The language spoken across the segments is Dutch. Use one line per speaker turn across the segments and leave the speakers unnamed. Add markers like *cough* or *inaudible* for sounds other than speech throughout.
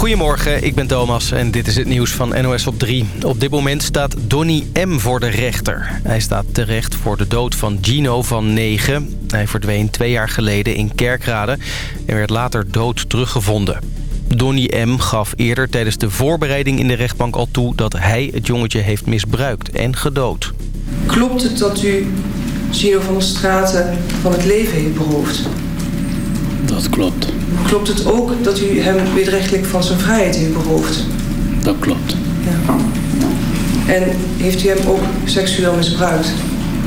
Goedemorgen, ik ben Thomas en dit is het nieuws van NOS op 3. Op dit moment staat Donny M. voor de rechter. Hij staat terecht voor de dood van Gino van 9. Hij verdween twee jaar geleden in Kerkrade en werd later dood teruggevonden. Donny M. gaf eerder tijdens de voorbereiding in de rechtbank al toe... dat hij het jongetje heeft misbruikt en gedood.
Klopt het dat u Gino van der Straten van het leven heeft beroofd?
Dat klopt.
Klopt het ook dat u hem wederrechtelijk van zijn vrijheid heeft beroofd?
Dat klopt.
Ja. En heeft u hem ook seksueel misbruikt?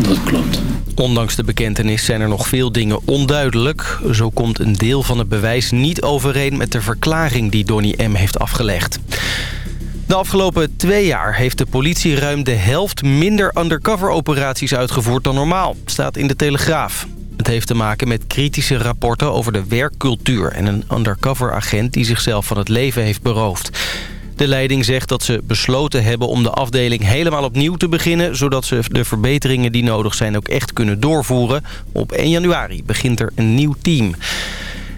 Dat klopt.
Ondanks de bekentenis zijn er nog veel dingen onduidelijk. Zo komt een deel van het bewijs niet overeen met de verklaring die Donny M. heeft afgelegd. De afgelopen twee jaar heeft de politie ruim de helft minder undercover-operaties uitgevoerd dan normaal, staat in de Telegraaf. Het heeft te maken met kritische rapporten over de werkcultuur... en een undercover-agent die zichzelf van het leven heeft beroofd. De leiding zegt dat ze besloten hebben om de afdeling helemaal opnieuw te beginnen... zodat ze de verbeteringen die nodig zijn ook echt kunnen doorvoeren. Op 1 januari begint er een nieuw team.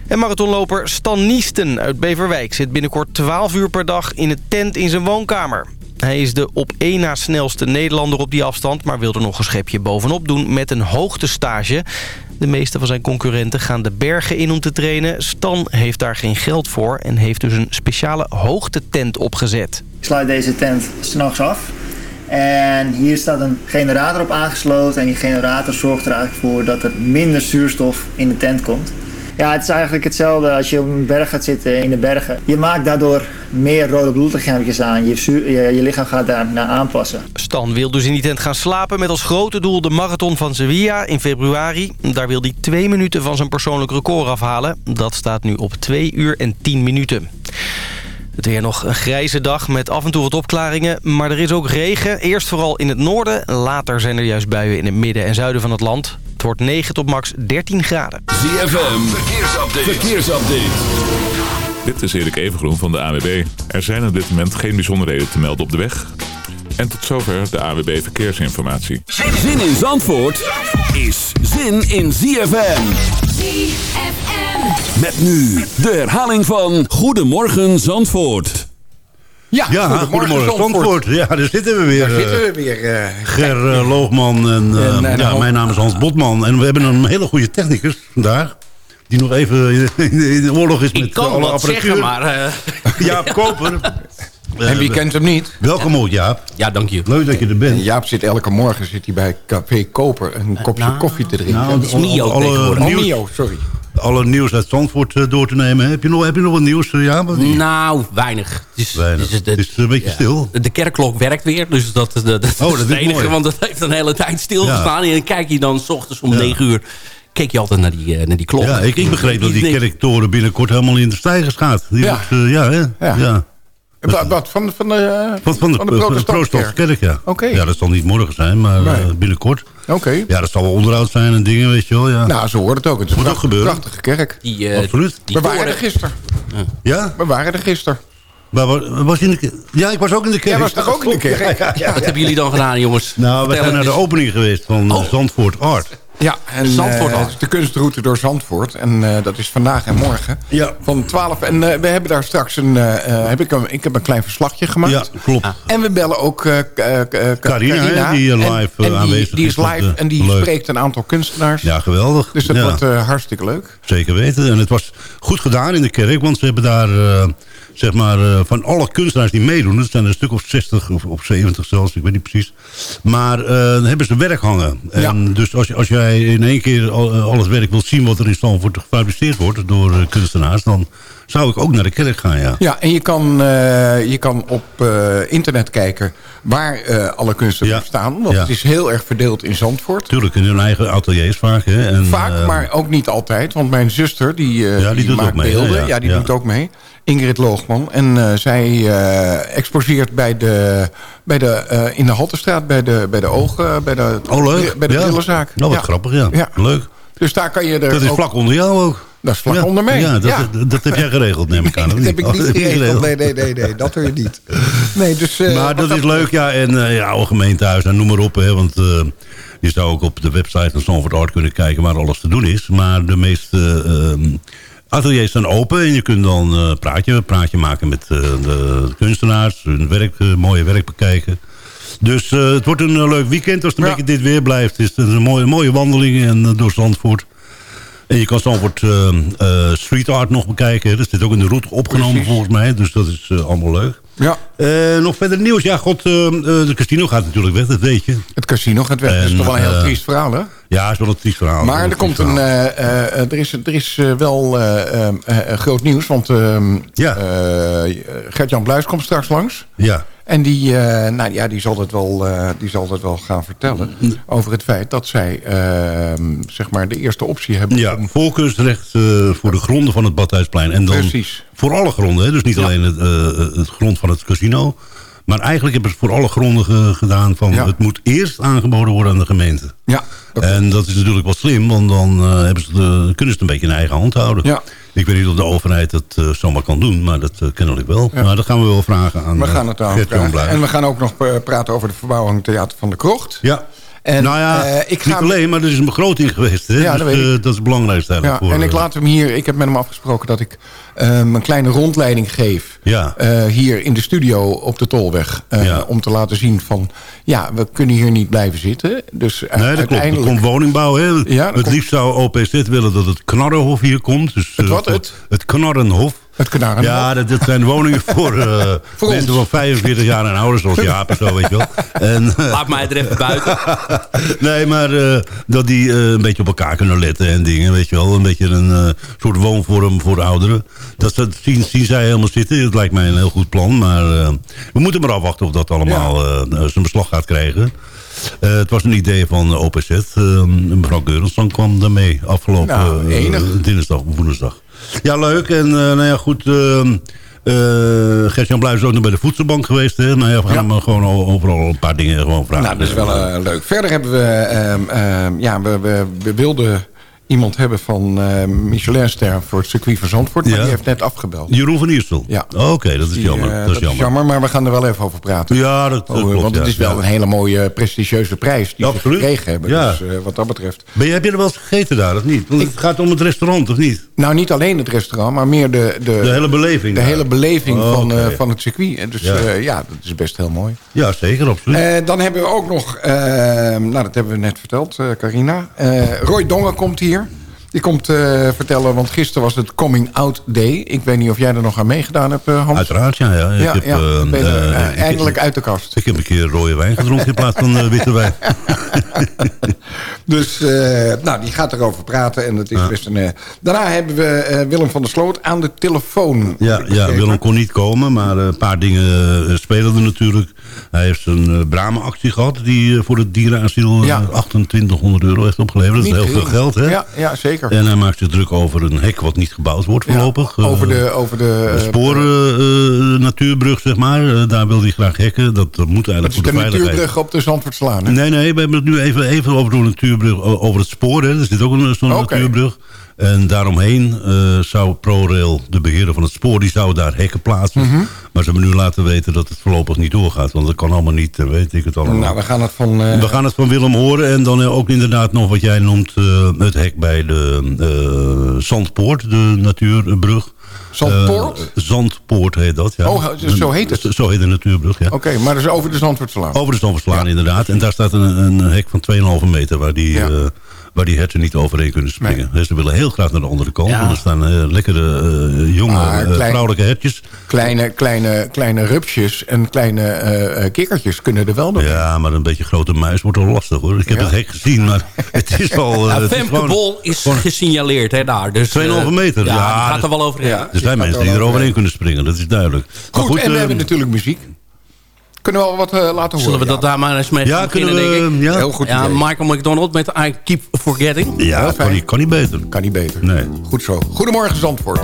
En marathonloper Stan Niesten uit Beverwijk zit binnenkort 12 uur per dag in een tent in zijn woonkamer. Hij is de op één na snelste Nederlander op die afstand... maar wil er nog een schepje bovenop doen met een hoogtestage. De meeste van zijn concurrenten gaan de bergen in om te trainen. Stan heeft daar geen geld voor en heeft dus een speciale hoogtetent opgezet.
Ik sluit deze tent s'nachts af. En hier staat een generator op aangesloten. En die generator zorgt er eigenlijk voor dat er minder zuurstof in de tent komt. Ja, het is eigenlijk hetzelfde als je op een berg gaat zitten in de bergen. Je maakt daardoor meer rode bloedlichaampjes aan. Je, je lichaam gaat daar naar aanpassen.
Stan wil dus in die tent gaan slapen met als grote doel de marathon van Sevilla in februari. Daar wil hij twee minuten van zijn persoonlijk record afhalen. Dat staat nu op 2 uur en 10 minuten. Het weer nog een grijze dag met af en toe wat opklaringen. Maar er is ook regen. Eerst vooral in het noorden. Later zijn er juist buien in het midden en zuiden van het land. Het wordt 9 tot max 13 graden.
ZFM, verkeersupdate. verkeersupdate.
Dit is Erik Evengroen van de AWB. Er zijn op dit moment geen bijzonderheden te melden op de weg. En tot zover de AWB Verkeersinformatie.
Zin in Zandvoort is zin in ZFM.
ZFM.
Met nu de herhaling van Goedemorgen Zandvoort.
Ja,
Ja, goedemorgen, Zandvoort. Ja, daar zitten we weer.
Daar
eh,
zitten we weer. eh,
Ger eh, Loogman en,
En,
ja, mijn naam is Hans Botman. En we hebben een hele goede technicus vandaag. Die nog even in de, in de oorlog is met
ik kan
alle apparatuur.
zeggen, maar... eh, *laughs*
Jaap Koper. *laughs*
en wie kent hem niet?
Welkom ook, Jaap.
Ja, dank je.
Leuk dat je er bent.
Jaap zit elke morgen zit hij bij Café Koper een kopje
nou,
koffie te drinken.
Nou,
Dat is Mio
alle-
tegenwoordig.
nieuws-
Oh, Mio, sorry.
Alle nieuws uit Zandvoort eh, door te nemen. Heb je nog, heb je nog wat nieuws, eh, niet?
Nou, weinig. Het is,
Weinig.
het is-
Het is een beetje stil.
De kerkklok werkt weer, dus dat, dat, dat,
Oh, dat
is
is
het enige.
mooi.
Want dat heeft een hele tijd stilgestaan. En dan kijk je dan s ochtends om
Ja.
9 uur... keek je altijd naar die, eh, naar die klok.
Ja, ik, ik begreep dat die kerktoren binnenkort helemaal in de stijgers gaat. Die
Ja.
wordt, ja, hè?
Ja.
ja.
Wat, wat, van, de- van de, eh,
Van, van de, van de
protestantse
kerk, ja.
Oké.
Ja, dat zal niet morgen zijn, maar
Nee.
eh, binnenkort.
Oké.
Ja, dat zal wel onderhoud zijn en dingen, weet je wel. Ja.
Nou, zo hoort het ook. Het is een
Moet ook
pracht-
gebeuren.
prachtige kerk.
Die, eh,
Absoluut.
die
We waren er gisteren.
Ja?
We waren er gisteren.
Maar wa- was in de kerk? Ja, ik was ook in de kerk.
Jij was toch ook in de kerk?
Ja, ja, ja.
Wat hebben jullie dan gedaan, jongens?
Nou, we zijn naar de opening geweest van eh,
Oh.
Zandvoort Art.
Ja, en
Zandvoort
is de kunstroute door Zandvoort. En eh, dat is vandaag en morgen.
Ja.
Van 12. En eh, we hebben daar straks een, heb ik, een, ik heb een klein verslagje gemaakt.
Ja, klopt.
En we bellen ook
Carina, hè, die,
En-
live,
en,
eh,
die,
aanwezig
die is live en die
leuk.
spreekt een aantal kunstenaars.
Ja, geweldig.
Dus dat
Ja,
wordt hartstikke leuk.
Zeker weten. En het was goed gedaan in de kerk, want ze hebben daar... zeg maar, eh, van alle kunstenaars die meedoen... dat zijn er een stuk of 60 of, of 70 zelfs, ik weet niet precies. Maar dan hebben ze werk hangen. En dus als, als jij in één keer al, eh, al het werk wilt zien... wat er in Stanford gefabriceerd wordt door kunstenaars... dan zou ik ook naar de kerk gaan, ja.
Ja, en je kan, je kan op internet kijken waar alle kunstenaars
Ja.
staan. Want
Ja.
het is heel erg verdeeld in Zandvoort.
Tuurlijk, in hun eigen ateliers vaak. Hè. En,
Vaak, maar ook niet altijd. Want mijn zuster, die,
Ja, die doet
maakt
ook mee,
beelden.
ja.
Ja, die
Ja.
doet ook mee. Ingrid Loogman. En eh, zij eh, exposeert bij de, bij de, eh, in de Halterstraat bij de, bij de ogen, bij de,
Oh, leuk.
bij de
ja. Nou, wat
Ja.
grappig, ja.
Ja.
Leuk.
Dus daar kan je er
Dat is
ook-
vlak onder jou ook.
Dat is vlak
Ja.
onder mij.
Ja, dat,
Ja.
dat, dat heb jij geregeld, neem ik aan. *laughs*
Dat heb ik
Oh,
niet
je
geregeld. Nee, nee, nee, nee, dat doe je niet. Nee, dus,
maar dat is leuk, ja. En eh, ja, oude gemeentehuis en noem maar op. Hè, want je zou ook op de website van Stanford Art kunnen kijken waar alles te doen is. Maar de meest ehm, ateliers staan open en je kunt dan eh praatje, praatje maken met eh, de kunstenaars. Hun werk, eh, mooie werk bekijken. Dus het wordt een leuk weekend als het een
Ja.
beetje dit weer blijft. Het is een mooie, mooie wandeling en, door Zandvoort. En je kan Zandvoort eh, street art nog bekijken. Dat zit ook in de route opgenomen
Precies.
volgens mij. Dus dat is allemaal leuk.
Ja,
Eh, nog verder nieuws. Ja, god, eh, eh, de casino gaat natuurlijk weg, dat weet je.
het casino gaat weg. dat is toch wel een heel
eh,
triest verhaal, hè?
Ja, is wel een triest verhaal.
Maar er komt een, eh, eh, er is, er is eh, wel eh, eh, eh, groot nieuws. Want ehm,
Ja.
eh, Gert-Jan Bluis komt straks langs.
Ja,
En die, eh, nou, ja, die, zal het wel, eh, die zal het wel gaan vertellen over het feit dat zij ehm, zeg maar de eerste optie hebben.
ja
om,
voorkeursrecht eh, voor de gronden van het Badhuisplein. En dan
Precies.
voor alle gronden, hè? dus niet
Ja.
alleen het, het grond van het casino. Maar eigenlijk hebben ze het voor alle gronden ge- gedaan van
Ja.
het moet eerst aangeboden worden aan de gemeente.
ja, dat-
En dat is natuurlijk wel slim, want dan hebben ze de, kunnen ze het een beetje in eigen hand houden.
Ja.
Ik weet niet of de overheid dat eh, zomaar kan doen, maar dat uh, kennelijk wel.
Ja.
Maar dat gaan we wel vragen aan
we
eh,
gaan het aan. En we gaan ook nog praten over de verbouwing Theater van de Krocht.
Ja.
En,
nou ja,
eh, ik ga
niet alleen, maar er is een begroting geweest. Hè?
Ja,
dus,
dat
eh, dat is het belangrijkste
Ja,
voor,
en ik
eh,
laat hem hier, ik heb met hem afgesproken dat ik ehm, een kleine rondleiding geef.
Ja.
eh, hier in de studio op de Tolweg. eh,
Ja.
Om te laten zien van, ja, we kunnen hier niet blijven zitten. Dus eh,
Nee, dat klopt. Er
uiteindelijk...
komt woningbouw. Hè?
Ja,
het
komt-
liefst zou OPZ willen dat het Knarrenhof hier komt. Dus,
Het
eh,
wat? Het?
Het Knarrenhof.
Het.
Ja, dat, dat zijn woningen *laughs* voor, eh,
Voor
mensen
ons.
van 45 jaar en ouder, zoals Jaap en zo, weet je wel. En, *laughs* eh,
Laat mij er even buiten. *laughs*
nee, maar eh, dat die eh, een beetje op elkaar kunnen letten en dingen, weet je wel. Een beetje een eh, soort woonvorm voor ouderen. Dat, dat zien, zien zij helemaal zitten. Het lijkt mij een heel goed plan, maar eh, we moeten maar afwachten of dat allemaal eh, zijn beslag gaat krijgen. Eh, het was een idee van OPZ. eh, mevrouw Geurensson kwam daarmee afgelopen
Nou,
dinsdag of woensdag. Ja, leuk. En eh, nou ja, goed... eh, Gert-Jan Bluis is ook nog bij de voedselbank geweest. Hè? Nou ja, we gaan
Ja.
hem gewoon overal een paar dingen gewoon vragen.
Nou, dat is wel eh, leuk. Verder hebben we, ehm, ehm, ja, we, we, we wilden iemand hebben van eh Michelinster voor het circuit van Zandvoort. Maar
Ja.
die heeft net afgebeld.
Jeroen van Iersel?
Ja.
Oké, dat is
Die,
jammer.
eh,
dat is jammer.
maar we gaan er wel even over praten.
Ja, dat, dat
Oh,
klopt.
want het
ja.
is wel een hele mooie, prestigieuze prijs die
Ja,
ze gekregen hebben.
Ja.
Dus eh, wat dat betreft.
Ben je, heb je er wel eens gegeten daar, of niet? Want het gaat om het restaurant, of niet?
Nou, niet alleen het restaurant, maar meer de... De,
De hele beleving
De
daar.
hele beleving
Oh,
van, eh, van het circuit. En Dus
Ja.
dat is best heel mooi.
Ja, zeker, absoluut.
Eh, dan hebben we ook nog, eh, nou dat hebben we net verteld, eh, Carina. Eh, Roy Dongen komt hier. Die komt eh, vertellen, want gisteren was het Coming Out Day. Ik weet niet of jij er nog aan meegedaan hebt, eh, Hans.
Uiteraard, ja. ja. Ik
ja,
heb,
ja,
eh,
ben je er,
ik-
eindelijk uit de kast.
Ik heb een keer rode wijn gedronken in plaats van witte wijn. *laughs*
Dus nou, die gaat erover praten en dat is best een... Daarna hebben we Willem van der Sloot aan de telefoon.
Ja, ja. Willem kon niet komen, maar een paar dingen spelen er natuurlijk. Hij heeft een uh, Bramenactie gehad die eh, voor het dierenasiel eh,
Ja.
2800 euro heeft opgeleverd. Dat is heel veel geld, hè?
Ja, ja zeker.
En hij maakt zich druk over een hek wat niet gebouwd wordt voorlopig.
over
Eh,
de... Over de
de
eh,
sporen eh, natuurbrug, zeg maar. Eh, daar wil hij graag hekken. Dat eh, moet eigenlijk voor
de
de veiligheid.
natuurbrug op de Zandvoortslaan. hè?
Nee, nee, we hebben het nu even, even over de natuurbrug, over het spoor. Hè. Er zit ook een zo'n
Oké.
natuurbrug. En daaromheen eh, zou ProRail, de beheerder van het spoor, die zou daar hekken plaatsen.
Mhm.
Maar ze hebben nu laten weten dat het voorlopig niet doorgaat. Want dat kan allemaal niet, eh, weet ik het allemaal.
Nou, we gaan het van... eh,
We gaan het van Willem horen. En dan ook inderdaad nog wat jij noemt, het hek bij de Zandpoort, de natuurbrug.
Zandpoort?
Zandpoort heet dat, ja.
Oh, zo heet het?
Zo heet de natuurbrug, ja.
Oké, maar is over de Zandvoortslaan.
Over de Stamverslaan inderdaad. En daar staat een, een hek van 2,5 meter waar die,
Ja.
Waar die herten niet overheen kunnen springen. Dus ze willen heel graag naar de andere kant.
Ja.
En er staan eh, lekkere eh, jonge
Maar
eh,
klein-
vrouwelijke hertjes.
Kleine, kleine, kleine rupsjes en kleine eh, eh, kikkertjes kunnen er wel door.
Ja, maar een beetje grote muis wordt wel lastig hoor. Ik heb
Ja.
het hek gezien, maar *laughs* het is al... eh,
Nou,
is
Femke
gewoon-
Bol is gesignaleerd hè, daar. Dus,
2,5
eh,
meter,
Ja,
ja,
gaat er wel overheen.
Ja.
Er zijn mensen
er
die er overheen kunnen springen, dat is duidelijk. Maar
Goed, en we hebben natuurlijk muziek. Kunnen we al wat eh, laten horen?
Zullen we dat
Ja.
daar maar eens mee
Ja,
beginnen,
we...
denk ik?
Ja,
Heel goed
Ja,
idee.
Michael McDonald met I Keep Forgetting.
ja kan, niet, kan niet beter.
Kan niet beter.
Nee.
Goed zo. Goedemorgen Zandvoort.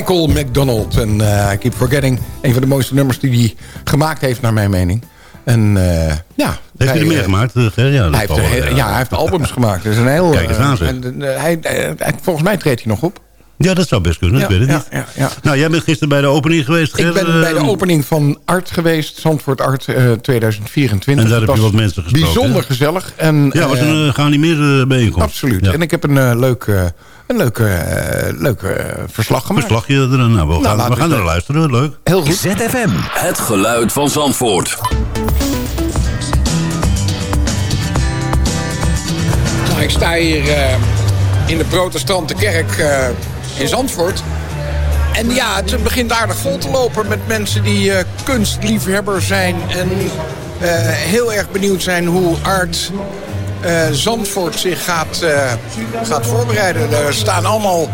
Michael McDonald. En eh, I Keep Forgetting. Een van de mooiste nummers die hij gemaakt heeft, naar mijn mening. En eh, ja...
Heeft hij er meer
eh,
gemaakt? Ja, dat
hij heeft,
is
ja, hij heeft *laughs* albums gemaakt. Dus een heel,
Kijk eens aan,
en, hij, volgens mij treedt hij nog op.
Ja, dat zou best kunnen.
Ja,
ik weet het
ja,
niet.
ja.
Nou, jij bent gisteren bij de opening geweest, Ger.
Ik ben bij de
eh,
opening van Art geweest. Zandvoort Art eh, 2024.
En daar
Het
heb je wat mensen gesproken,
Bijzonder
hè?
gezellig. En,
Ja, was een uh, geanimeerde bijeenkomst.
Absoluut. En ik heb een uh, leuk, uh, een leuk, uh, leuk uh, verslag gemaakt.
Verslagje er nou, we gaan,
Nou, laten
we gaan er luisteren. Leuk.
Heel goed.
ZFM. Het geluid van Zandvoort.
Nou, ik sta hier uh, in de protestante kerk uh, in Zandvoort. En ja, het begint aardig vol te lopen met mensen die uh, kunstliefhebber zijn. En heel erg benieuwd zijn hoe art Zandvoort zich gaat, gaat voorbereiden. Er staan allemaal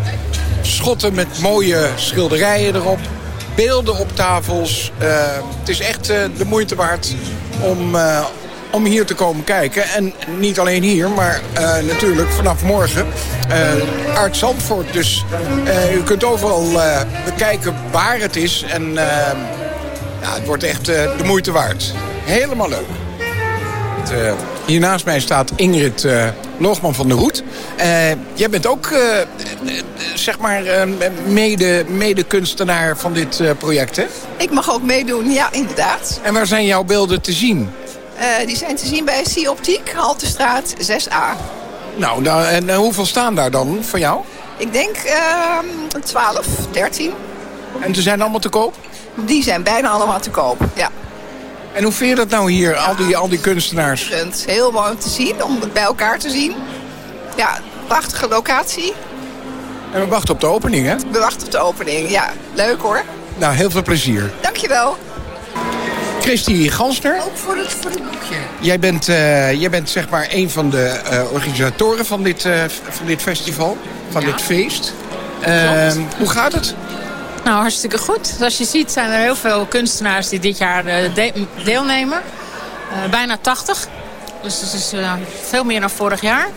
schotten met mooie schilderijen erop. Beelden op tafels. het is echt de moeite waard om om hier te komen kijken. En niet alleen hier, maar natuurlijk vanaf morgen uh, Art Zandvoort. Dus u kunt overal bekijken waar het is. En ja, het wordt echt de moeite waard. Helemaal leuk. Het, hier naast mij staat Ingrid Loogman van der Hoed. jij bent ook, zeg maar, mede, mede kunstenaar van dit project, hè?
Ik mag ook meedoen, ja, inderdaad.
En waar zijn jouw beelden te zien?
Uh, die zijn te zien bij C Optiek, Haltestraat 6A.
Nou, nou en uh, hoeveel staan daar dan van jou?
Ik denk uh, 12, 13.
En ze zijn allemaal te koop?
Die zijn bijna allemaal te koop, ja.
En hoe vind je dat nou hier, al, die, al die kunstenaars?
Heel mooi om te zien, om het bij elkaar te zien. Ja, prachtige locatie.
En we wachten op de opening, hè?
We wachten op de opening, ja. Leuk hoor.
Nou, heel veel plezier.
Dankjewel.
Christy Gansner.
Ook voor het, voor het boekje.
Jij bent, uh, jij bent zeg maar een van de uh, organisatoren van dit, uh, van dit festival, van ja. dit feest. Ehm, hoe gaat het?
Nou, hartstikke goed. Zoals je ziet zijn er heel veel kunstenaars die dit jaar de deelnemen. bijna 80. Dus dat is veel meer dan vorig jaar.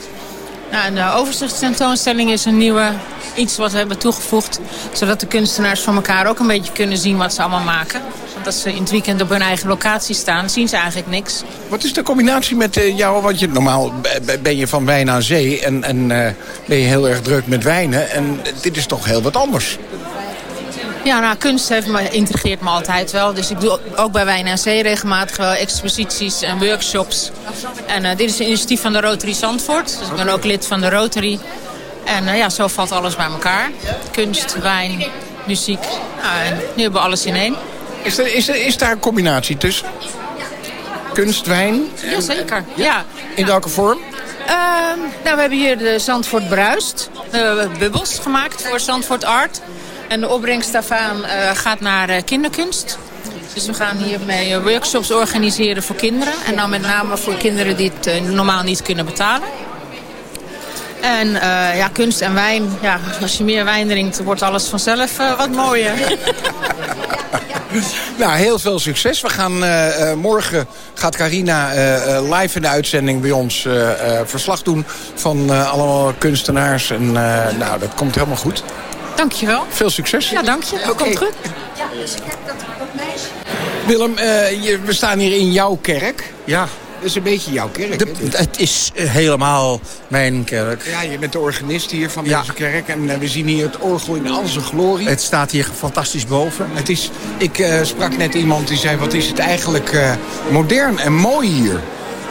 Nou, de overzichtstentoonstelling is een nieuwe iets wat we hebben toegevoegd. Zodat de kunstenaars van elkaar ook een beetje kunnen zien wat ze allemaal maken. Want als ze in het weekend op hun eigen locatie staan, zien ze eigenlijk niks.
Wat is de combinatie met uh, jou? Want normaal ben je van wijn aan zee en, en ben je heel erg druk met wijnen. En dit is toch heel wat anders.
Ja, nou, kunst heeft me, intrigeert me altijd wel. Dus ik doe ook bij Wijn en Zee regelmatig wel exposities en workshops. En uh, dit is een initiatief van de Rotary Zandvoort. Dus ik ben ook lid van de Rotary. En uh, ja, zo valt alles bij elkaar. Kunst, wijn, muziek. Nou, en nu hebben we alles in één.
Is, er, is, er, is daar een combinatie tussen? Kunst, wijn?
En, Jazeker, ja.
In welke vorm?
Uh, nou, we hebben hier de Zandvoort Bruist. De bubbels gemaakt voor Zandvoort Art. En de opbrengst daarvan uh, gaat naar uh, kinderkunst. Dus we gaan hiermee workshops organiseren voor kinderen. En dan met name voor kinderen die het normaal niet kunnen betalen. En ja, kunst en wijn. Ja, als je meer wijn drinkt, wordt alles vanzelf wat mooier. *laughs*
nou, heel veel succes. We gaan morgen gaat Carina live in de uitzending bij ons verslag doen van allemaal kunstenaars. En nou, dat komt helemaal goed.
Dankjewel.
Veel succes.
Ja, dank je. Dat okay. komt goed.
Willem, je, we staan hier in jouw kerk.
Ja.
Dat is een beetje jouw kerk.
De, het is helemaal mijn kerk.
Ja, je bent de organist hier van ja. deze kerk. En uh, we zien hier het orgel in al zijn glorie.
Het staat hier fantastisch boven.
Het is, ik uh, sprak net iemand die zei, wat is het eigenlijk uh, modern en mooi hier.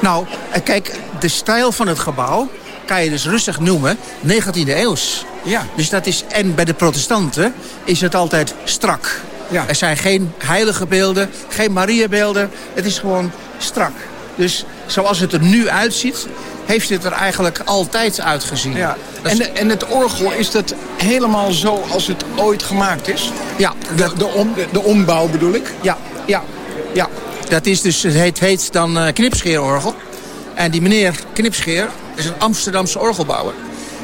Nou, kijk, de stijl van het gebouw kan je dus rustig noemen 19e eeuws.
Ja.
Dus dat is, en bij de protestanten is het altijd strak.
Ja.
Er zijn geen heilige beelden, geen Mariabeelden. Het is gewoon strak. Dus zoals het er nu uitziet, heeft het er eigenlijk altijd uitgezien.
Ja. En, en het orgel, is dat helemaal zo als het ooit gemaakt is?
Ja.
De, de, om, de, de ombouw bedoel ik?
Ja, ja, ja. Dat is dus, het heet, heet dan uh, knipscheerorgel. En die meneer Knipscheer is een Amsterdamse orgelbouwer.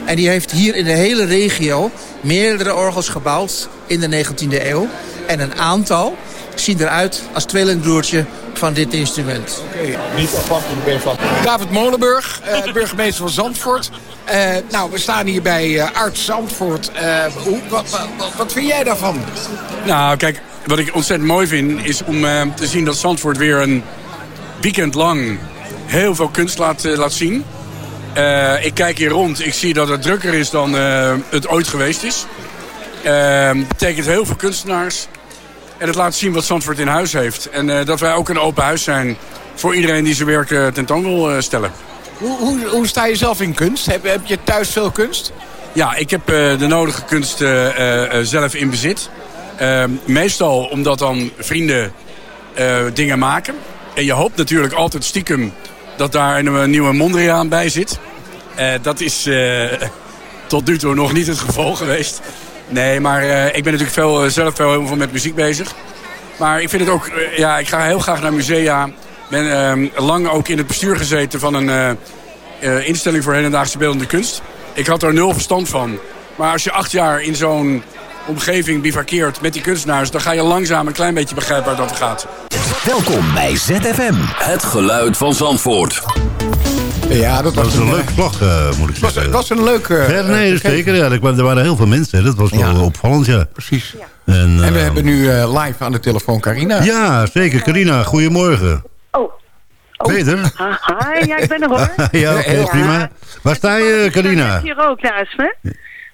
En die heeft hier in de hele regio meerdere orgels gebouwd in de 19e eeuw. En een aantal zien eruit als tweelingbroertje van dit instrument.
Okay. Niet afhankelijk ben van... David Molenburg, uh, burgemeester van Zandvoort. Eh, nou, we staan hier bij eh Art Zandvoort. Eh, hoe, wat, wat, wat vind jij daarvan?
Nou, kijk, wat ik ontzettend mooi vind is om eh, te zien dat Zandvoort weer een weekend lang heel veel kunst laat, eh, laat zien. Eh, ik kijk hier rond, ik zie dat het drukker is dan eh, het ooit geweest is. Eh, betekent heel veel kunstenaars. En het laat zien wat Zandvoort in huis heeft. En eh, dat wij ook een open huis zijn voor iedereen die zijn werk tentoon wil stellen.
Hoe, hoe, hoe sta je zelf in kunst? Heb, heb je thuis veel kunst?
Ja, ik heb de nodige kunst zelf in bezit. Eh, meestal omdat dan vrienden dingen maken. En je hoopt natuurlijk altijd stiekem dat daar een, eh, nieuwe Mondriaan bij zit. Eh, dat is eh, *laughs* tot nu toe nog niet het geval geweest. Nee, maar ik ben natuurlijk veel, zelf veel heel veel met muziek bezig. Maar ik vind het ook, ja, ik ga heel graag naar musea. ben eh, lang ook in het bestuur gezeten van een instelling voor hedendaagse beeldende kunst. Ik had er nul verstand van. Maar als je acht jaar in zo'n omgeving bivakkeert met die kunstenaars... dan ga je langzaam een klein beetje begrijpen waar dat gaat.
Welkom bij ZFM. Het geluid van Zandvoort.
Ja, dat was,
Dat was een leuk vlog, eh, moet ik zeggen.
Dat was een leuke...
Ja, nee, zeker. Ja. Er waren- Er waren heel veel mensen. hè. Dat was wel opvallend, ja.
Precies.
En,
En we
eh,
hebben nu eh, live aan de telefoon Carina.
Ja, zeker. Carina, goedemorgen.
Oh.
Peter?
Hi, ja, ik ben er hoor. *laughs*
ja, oké, prima. Waar sta je, Carina?
Jeannette hier ook naast me.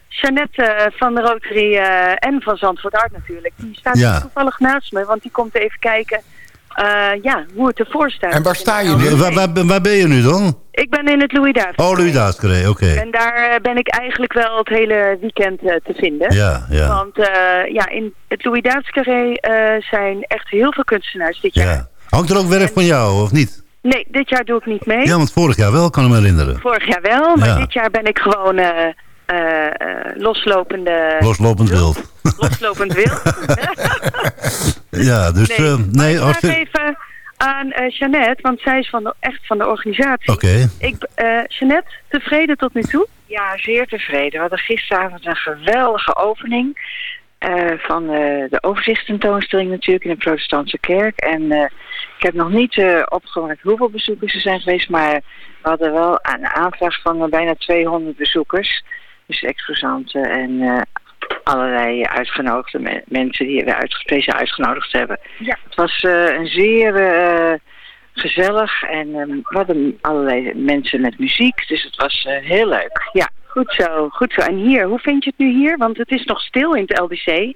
Jeannette eh, van de Rotary eh, en van Zandvoort Art natuurlijk. Die staat
Ja.
hier toevallig naast me, want die komt even kijken eh, ja, hoe het ervoor staat.
En waar sta je nu?
Waar, waar, waar ben je nu dan?
Ik ben in het Louis David.
Oh, Louis oké.
En daar eh, ben ik eigenlijk wel het hele weekend eh, te vinden.
Ja, ja.
Want eh, ja, in het Louis Carré eh, zijn echt heel veel kunstenaars dit jaar.
Ja. Hangt er ook werk van jou, of niet?
Nee, dit jaar doe ik niet mee.
Ja, want vorig jaar wel, kan ik me herinneren.
Vorig jaar wel, maar
Ja.
dit jaar ben ik gewoon eh, eh, eh, loslopende...
Loslopend wild.
Loslopend wild. *laughs* *laughs*
Ja, dus
Nee,
nee, nee
ik
als
vraag
je...
even aan eh Jeannette, want zij is van de, echt van de organisatie.
Oké.
Ik, eh Jeannette, tevreden tot nu toe? Ja, zeer tevreden. We hadden gisteravond een geweldige opening eh, van eh, de overzichtstentoonstelling natuurlijk in de protestantse kerk. En eh, ik heb nog niet eh, opgemaakt hoeveel bezoekers er zijn geweest, maar we hadden wel een aanvraag van eh, bijna 200 bezoekers. Dus exposanten en eh, allerlei uitgenodigde me- mensen die we uit, speciaal uitgenodigd hebben. Ja. Het was eh, een zeer eh, gezellig en ehm, we hadden allerlei mensen met muziek, dus het was heel leuk. Ja, goed zo, goed zo. En hier, hoe vind je het nu hier? Want het is nog stil in het LDC.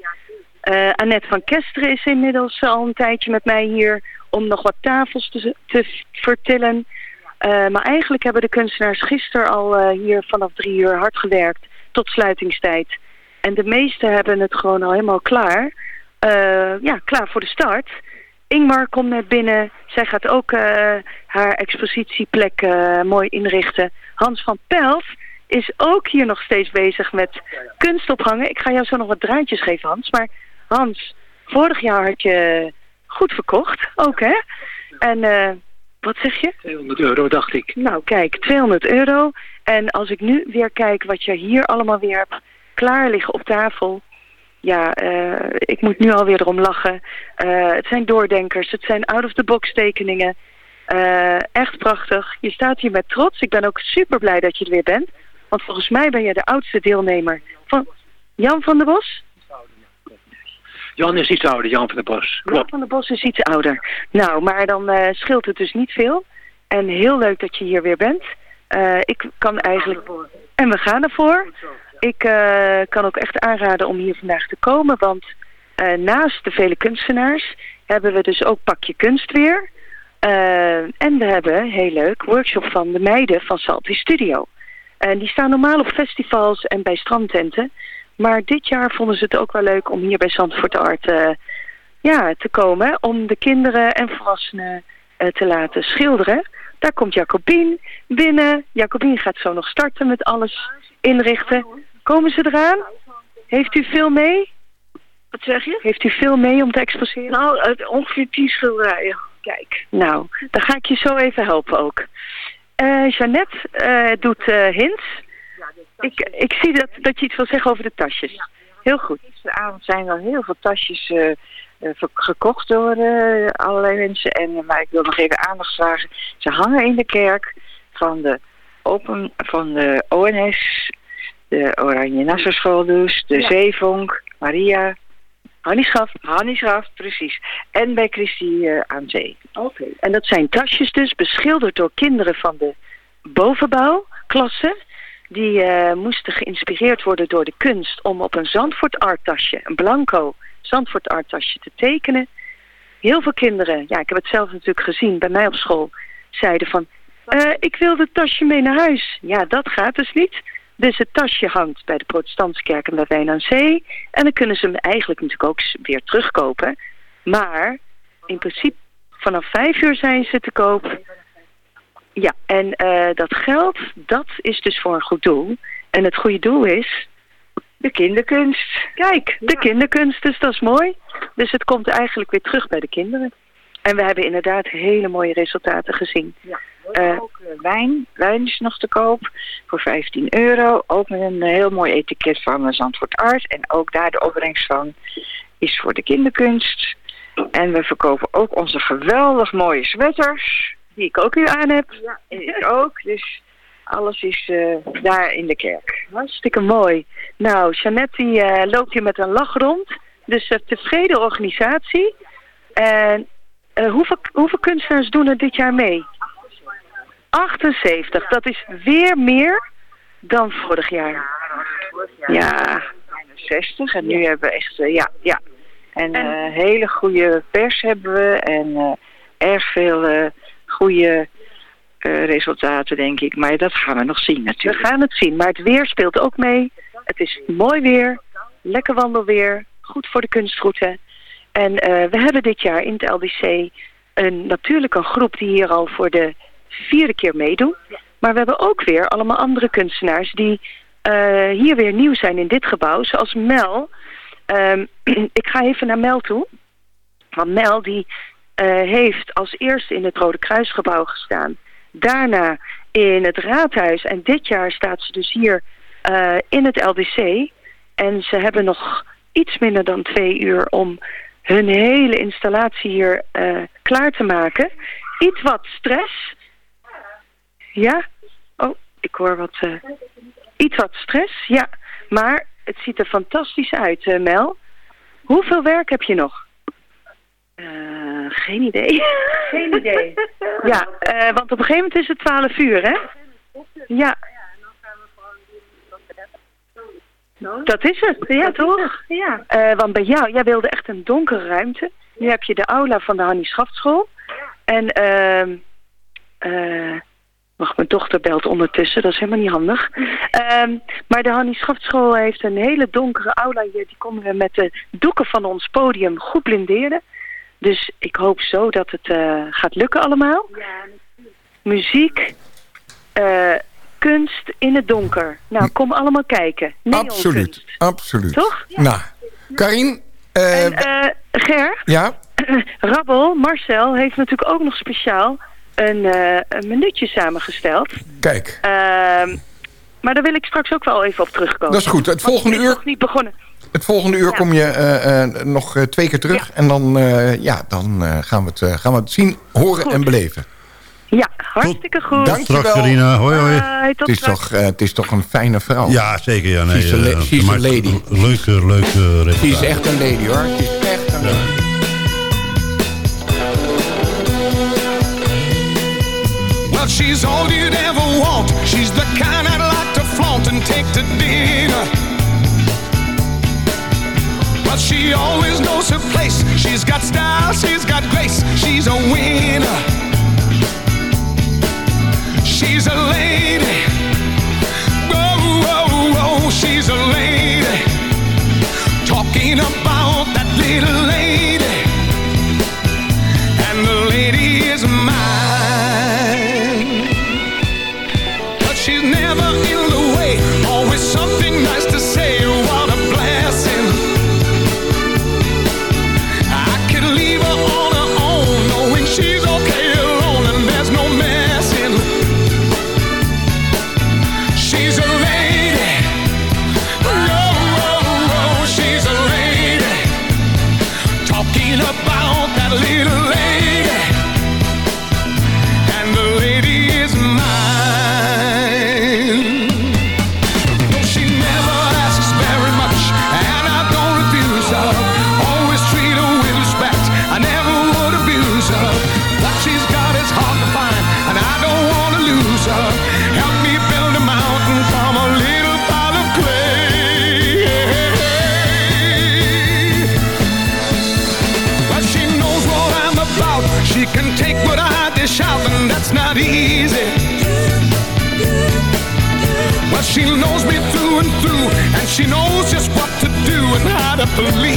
Eh, Annette van Kesteren is inmiddels al een tijdje met mij hier om nog wat tafels te, te vertillen. Eh, maar eigenlijk hebben de kunstenaars gisteren al eh, hier vanaf drie uur hard gewerkt tot sluitingstijd. En de meesten hebben het gewoon al helemaal klaar. Eh, ja, klaar voor de start. Ingmar komt net binnen. Zij gaat ook haar expositieplek mooi inrichten. Hans van Pelt is ook hier nog steeds bezig met kunst ophangen. Ik ga jou zo nog wat draadjes geven, Hans. Maar Hans, vorig jaar had je goed verkocht, ook hè? En wat zeg je?
200 euro, dacht ik.
Nou, kijk, 200 euro. En als ik nu weer kijk wat je hier allemaal weer hebt klaar liggen op tafel. Ja, eh, ik moet nu alweer erom lachen. Eh, het zijn doordenkers, het zijn out-of-the-box tekeningen. Eh, echt prachtig. Je staat hier met trots. Ik ben ook super blij dat je er weer bent. Want volgens mij ben je de oudste deelnemer van Jan van der Bos.
Jan is iets ouder, Jan van der Bos.
Jan van der Bos is iets ouder. Nou, maar dan eh, scheelt het dus niet veel. En heel leuk dat je hier weer bent. Eh, ik kan eigenlijk... En we gaan ervoor. Ik eh, kan ook echt aanraden om hier vandaag te komen. Want eh, naast de vele kunstenaars hebben we dus ook Pakje Kunst weer. Eh, en we hebben, heel leuk, workshop van de meiden van Salty Studio. En die staan normaal op festivals en bij strandtenten. Maar dit jaar vonden ze het ook wel leuk om hier bij Zandvoort Art eh, ja, te komen. Om de kinderen en volwassenen eh, te laten schilderen. Daar komt Jacobien binnen. Jacobien gaat zo nog starten met alles inrichten. Komen ze eraan? Heeft u veel mee? Wat zeg je? Heeft u veel mee om te exposeren? Nou, ongeveer tien schilderijen. Kijk. Nou, dan ga ik je zo even helpen ook. Eh Jeannette doet hints. Ik, ik zie dat, dat je iets wil zeggen over de tasjes. Heel goed.
Gisteravond zijn er heel veel tasjes eh, eh, gekocht door eh, allerlei mensen. En, maar ik wil nog even aandacht vragen. Ze hangen in de kerk van de open, van de ONS, de Oranje Nassau dus, de
Ja.
Zeevonk, Maria,
Hannie Schaf.
Hannie Schaf, precies. En bij Christie aan Zee.
Oké. En dat zijn tasjes dus, beschilderd door kinderen van de bovenbouwklasse. Die eh, moesten geïnspireerd worden door de kunst om op een Zandvoort art tasje, een blanco Zandvoort art tasje te tekenen. Heel veel kinderen, ja ik heb het zelf natuurlijk gezien bij mij op school, zeiden van... "Eh, ik wil het tasje mee naar huis. Ja, dat gaat dus niet. Dus het tasje hangt bij de protestantse kerk en bij Wijn aan Zee. En dan kunnen ze hem eigenlijk natuurlijk ook weer terugkopen. Maar in principe vanaf vijf uur zijn ze te koop. Ja, en eh, dat geld, dat is dus voor een goed doel. En het goede doel is de kinderkunst. Kijk, de kinderkunst, dus dat is mooi. Dus het komt eigenlijk weer terug bij de kinderen. En we hebben inderdaad hele mooie resultaten gezien.
Ja,
Eh,
ook eh, wijn. Wijn is nog te koop voor 15 euro. Ook met een heel mooi etiket van Zandvoort Art. En ook daar de opbrengst van is voor de kinderkunst. En we verkopen ook onze geweldig mooie sweaters.
Die ik ook weer aan heb.
Ja, ik ook. Dus alles is eh, daar in de kerk.
Hartstikke mooi. Nou, Jeannette die eh, loopt hier met een lach rond. Dus een tevreden organisatie. En eh, hoeveel, hoeveel kunstenaars doen er dit jaar mee? 78. Dat is weer meer dan vorig jaar. Ja.
60 en nu hebben we echt, eh, ja, ja. En eh, hele goede pers hebben we en eh, erg veel eh, goede eh, resultaten, denk ik. Maar dat gaan we nog zien
We
natuurlijk.
gaan het zien, maar het weer speelt ook mee. Het is mooi weer, lekker wandelweer, goed voor de kunstroute. En eh, we hebben dit jaar in het LDC een, natuurlijk een groep die hier al voor de vierde keer meedoen. Maar we hebben ook weer allemaal andere kunstenaars die eh, hier weer nieuw zijn in dit gebouw. Zoals Mel. Ehm, *clears throat* ik ga even naar Mel toe. Want Mel die heeft als eerste in het Rode Kruisgebouw gestaan. Daarna in het raadhuis. En dit jaar staat ze dus hier eh, in het LDC. En ze hebben nog iets minder dan twee uur om hun hele installatie hier eh, klaar te maken. Iets wat stress. Ja? Oh, ik hoor wat... eh, iets wat stress, ja. Maar het ziet er fantastisch uit, eh, Mel. Hoeveel werk heb je nog? Eh, geen idee. *laughs* Geen idee. *laughs* ja, eh, want op een gegeven moment is het 12 uur, hè? Ja. Dat is het, ja toch? Ja. Eh, want bij jou, jij wilde echt een donkere ruimte. Nu heb je de aula van de Hannie Schaftschool. En, ehm eh wacht, mijn dochter belt ondertussen, dat is helemaal niet handig. *laughs* Ehm, maar de Hannie Schaftschool heeft een hele donkere aula hier. Die konden we met de doeken van ons podium goed blinderen. Dus ik hoop zo dat het eh, gaat lukken allemaal. Muziek, eh, kunst in het donker. Nou, kom allemaal kijken.
Absoluut, absoluut.
Toch?
Nou, Karin, eh,
En eh, Ger,
ja? *clears throat*
Rabbel, Marcel heeft natuurlijk ook nog speciaal een, eh, een minuutje samengesteld.
Kijk,
Ehm, maar daar wil ik straks ook wel even op terugkomen.
Dat is goed. Het volgende uur-
nog niet begonnen.
het volgende uur
Ja.
kom je eh, eh, nog eh, twee keer terug. En dan, eh, ja, dan eh, gaan, we het, eh, gaan we het zien, horen en beleven.
Ja, hartstikke goed.
Dankjewel.
Straks, Carina. Hoi, hoi.
Het is, toch, het is toch een fijne vrouw?
Ja, zeker. Ja, nee,
She's a she's a lady.
Leuke, leuke.
Ze is echt een lady hoor. Ze is echt een lady.
Well, she's all you'd ever want. She's the kind I'd take to dinner. But she always knows her place. She's got style, she's got grace. She's a winner. She's a lady. believe.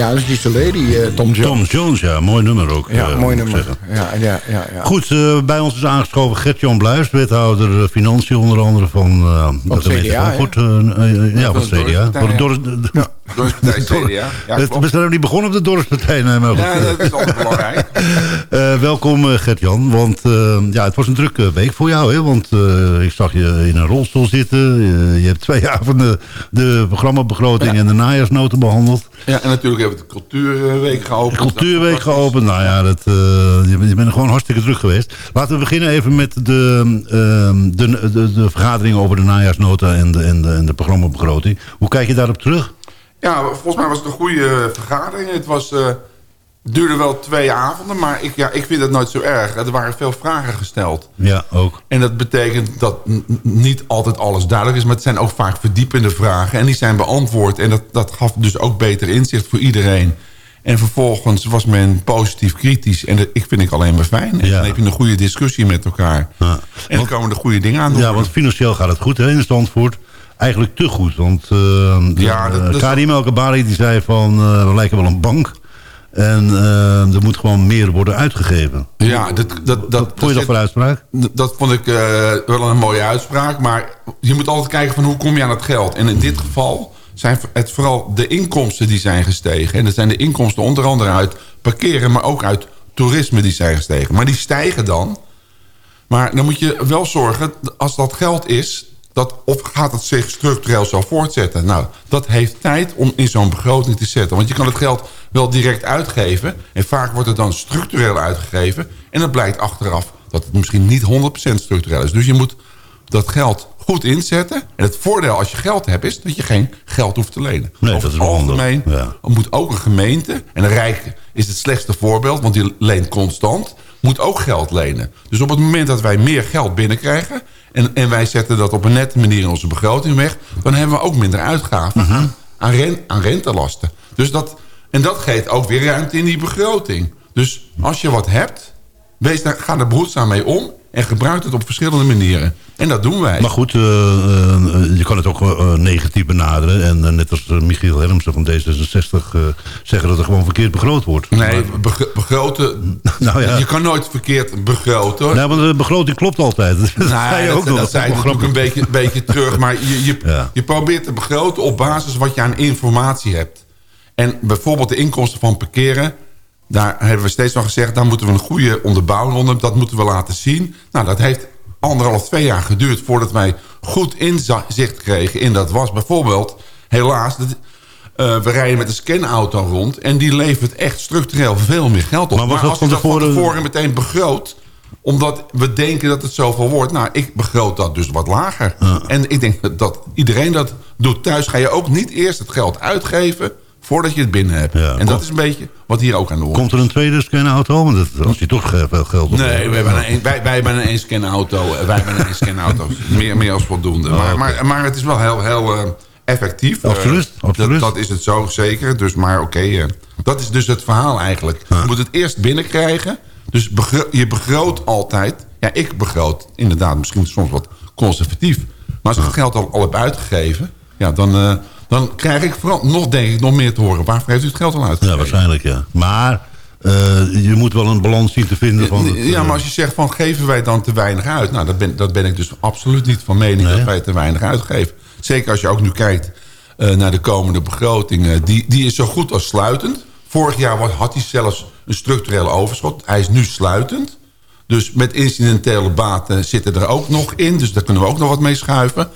Ja, dus die is de lady, eh, Tom Jones.
Tom Jones, ja. Mooi nummer ook.
Ja,
eh,
mooi nummer. Ja, ja, ja, ja.
Goed, eh, bij ons is aangeschoven Gert-Jan Bluis, wethouder Financiën onder andere van, eh de
CDA,
eh, ja, van het CDA. Van Dorps- *laughs*
Dorpspartij CDA. Ja,
Het- we zijn nog niet begonnen op de dorpspartij. Nee, maar.
Ja, dat is altijd belangrijk. *laughs*
Eh, welkom eh, Gert-Jan, want eh, ja, het was een drukke week voor jou. Hè? Want ik zag je in een rolstoel zitten. Je, hebt twee *laughs* avonden de programmabegroting en de najaarsnoten behandeld.
Ja, en natuurlijk hebben we de Cultuurweek geopend.
De cultuurweek geopend. Nou ja, dat, je, bent- je bent gewoon hartstikke druk geweest. Laten we beginnen even met de, ehm, de, de, de vergadering over de najaarsnota en de, en, de, en de programmabegroting. Hoe kijk je daarop terug?
Ja, volgens mij was het een goede vergadering. Het was, eh, duurde wel twee avonden, maar ik, ja, ik vind het nooit zo erg. Er waren veel vragen gesteld.
Ja, ook.
En dat betekent dat niet altijd alles duidelijk is... maar het zijn ook vaak verdiepende vragen. En die zijn beantwoord. En dat, dat gaf dus ook beter inzicht voor iedereen. En vervolgens was men positief kritisch. En dat ik vind ik alleen maar fijn. En dan heb je een goede discussie met elkaar. En dan komen er goede dingen aan.
Ja, want financieel gaat het goed hè, in Zandvoort. Eigenlijk te goed. Want uh,
Ja, dat- dat is-
Karim die zei van... eh, we lijken wel een bank. En eh, er moet gewoon meer worden uitgegeven.
Ja, dat, dat, dat,
Vond je dat voor uitspraak?
Dat vond ik eh, wel een mooie uitspraak. Maar je moet altijd kijken van hoe kom je aan het geld. En in dit geval zijn het vooral de inkomsten die zijn gestegen. En dat zijn de inkomsten onder andere uit parkeren... maar ook uit toerisme die zijn gestegen. Maar die stijgen dan. Maar dan moet je wel zorgen, als dat geld is... Dat, of gaat het zich structureel zo voortzetten? Nou, dat heeft tijd om in zo'n begroting te zetten. Want je kan het geld wel direct uitgeven. En vaak wordt het dan structureel uitgegeven. En dan blijkt achteraf dat het misschien niet 100% structureel is. Dus je moet dat geld goed inzetten. En het voordeel als je geld hebt is dat je geen geld hoeft te lenen.
Nee,
Over
dat is
het algemeen
Ja.
moet ook een gemeente... en een Rijk is het slechtste voorbeeld, want die leent constant... moet ook geld lenen. Dus op het moment dat wij meer geld binnenkrijgen... en, en wij zetten dat op een nette manier in onze begroting weg... dan hebben we ook minder uitgaven
Mhm.
aan, aan, ren- aan rentelasten. Dus dat, en dat geeft ook weer ruimte in die begroting. Dus als je wat hebt, wees daar, ga er behoedzaam mee om... en gebruik het op verschillende manieren. En dat doen wij.
Maar goed, eh, eh, je kan het ook eh, negatief benaderen. En net als Michiel Hermsen van D66 eh, zeggen dat er gewoon verkeerd begroot wordt.
Nee, beg- begroten... *laughs*
Nou ja.
Je kan nooit verkeerd begroten.
Nee, want de begroting klopt altijd. *laughs* Dat
Nee,
zei je
dat,
ook nog.
dat zei natuurlijk een beetje, beetje terug. Maar je, je, je probeert te begroten op basis wat je aan informatie hebt. En bijvoorbeeld de inkomsten van parkeren... daar hebben we steeds van gezegd... daar moeten we een goede onderbouwing onder. Dat moeten we laten zien. Nou, dat heeft anderhalf, twee jaar geduurd... voordat wij goed inzicht kregen in dat was. Bijvoorbeeld, helaas... Dat, eh, we rijden met een scanauto rond... en die levert echt structureel veel meer geld op.
Maar was dat
als je
van tevoren-
meteen begroot omdat we denken dat het zoveel wordt. Nou, ik begroot dat dus wat lager. En ik denk dat iedereen dat doet. Thuis ga je ook niet eerst het geld uitgeven... voordat je het binnen hebt. en dat is een beetje wat hier ook aan de orde
Komt er een tweede scanauto? Want dat, als je toch eh, veel geld op
Nee, we hebben een, wij, wij hebben een één scanauto. Eh, Wij hebben een één scanauto. *laughs* meer, meer als voldoende.
Oh,
maar, maar, maar het is wel heel, heel eh, effectief.
Absoluut, absoluut.
Dat, dat is het zo, zeker. Dus, maar oké, dat is dus het verhaal eigenlijk. Je moet het eerst binnenkrijgen. Dus begro- je begroot altijd... Ja, ik begroot inderdaad misschien soms wat conservatief. Maar als ik het geld al, al heb uitgegeven... Ja, dan, dan krijg ik vooral nog, denk ik, nog meer te horen. Waarvoor heeft u het geld al uitgegeven?
Ja, waarschijnlijk ja. Maar eh, je moet wel een balans zien te vinden. Van het,
ja,
eh,
maar als je zegt van geven wij dan te weinig uit... nou, dat ben, dat ben ik dus absoluut niet van mening dat wij te weinig uitgeven. Zeker als je ook nu kijkt eh, naar de komende begroting. eh, die, die is zo goed als sluitend. Vorig jaar had hij zelfs een structurele overschot. Hij is nu sluitend. Dus met incidentele baten zitten er ook nog in. Dus daar kunnen we ook nog wat mee schuiven.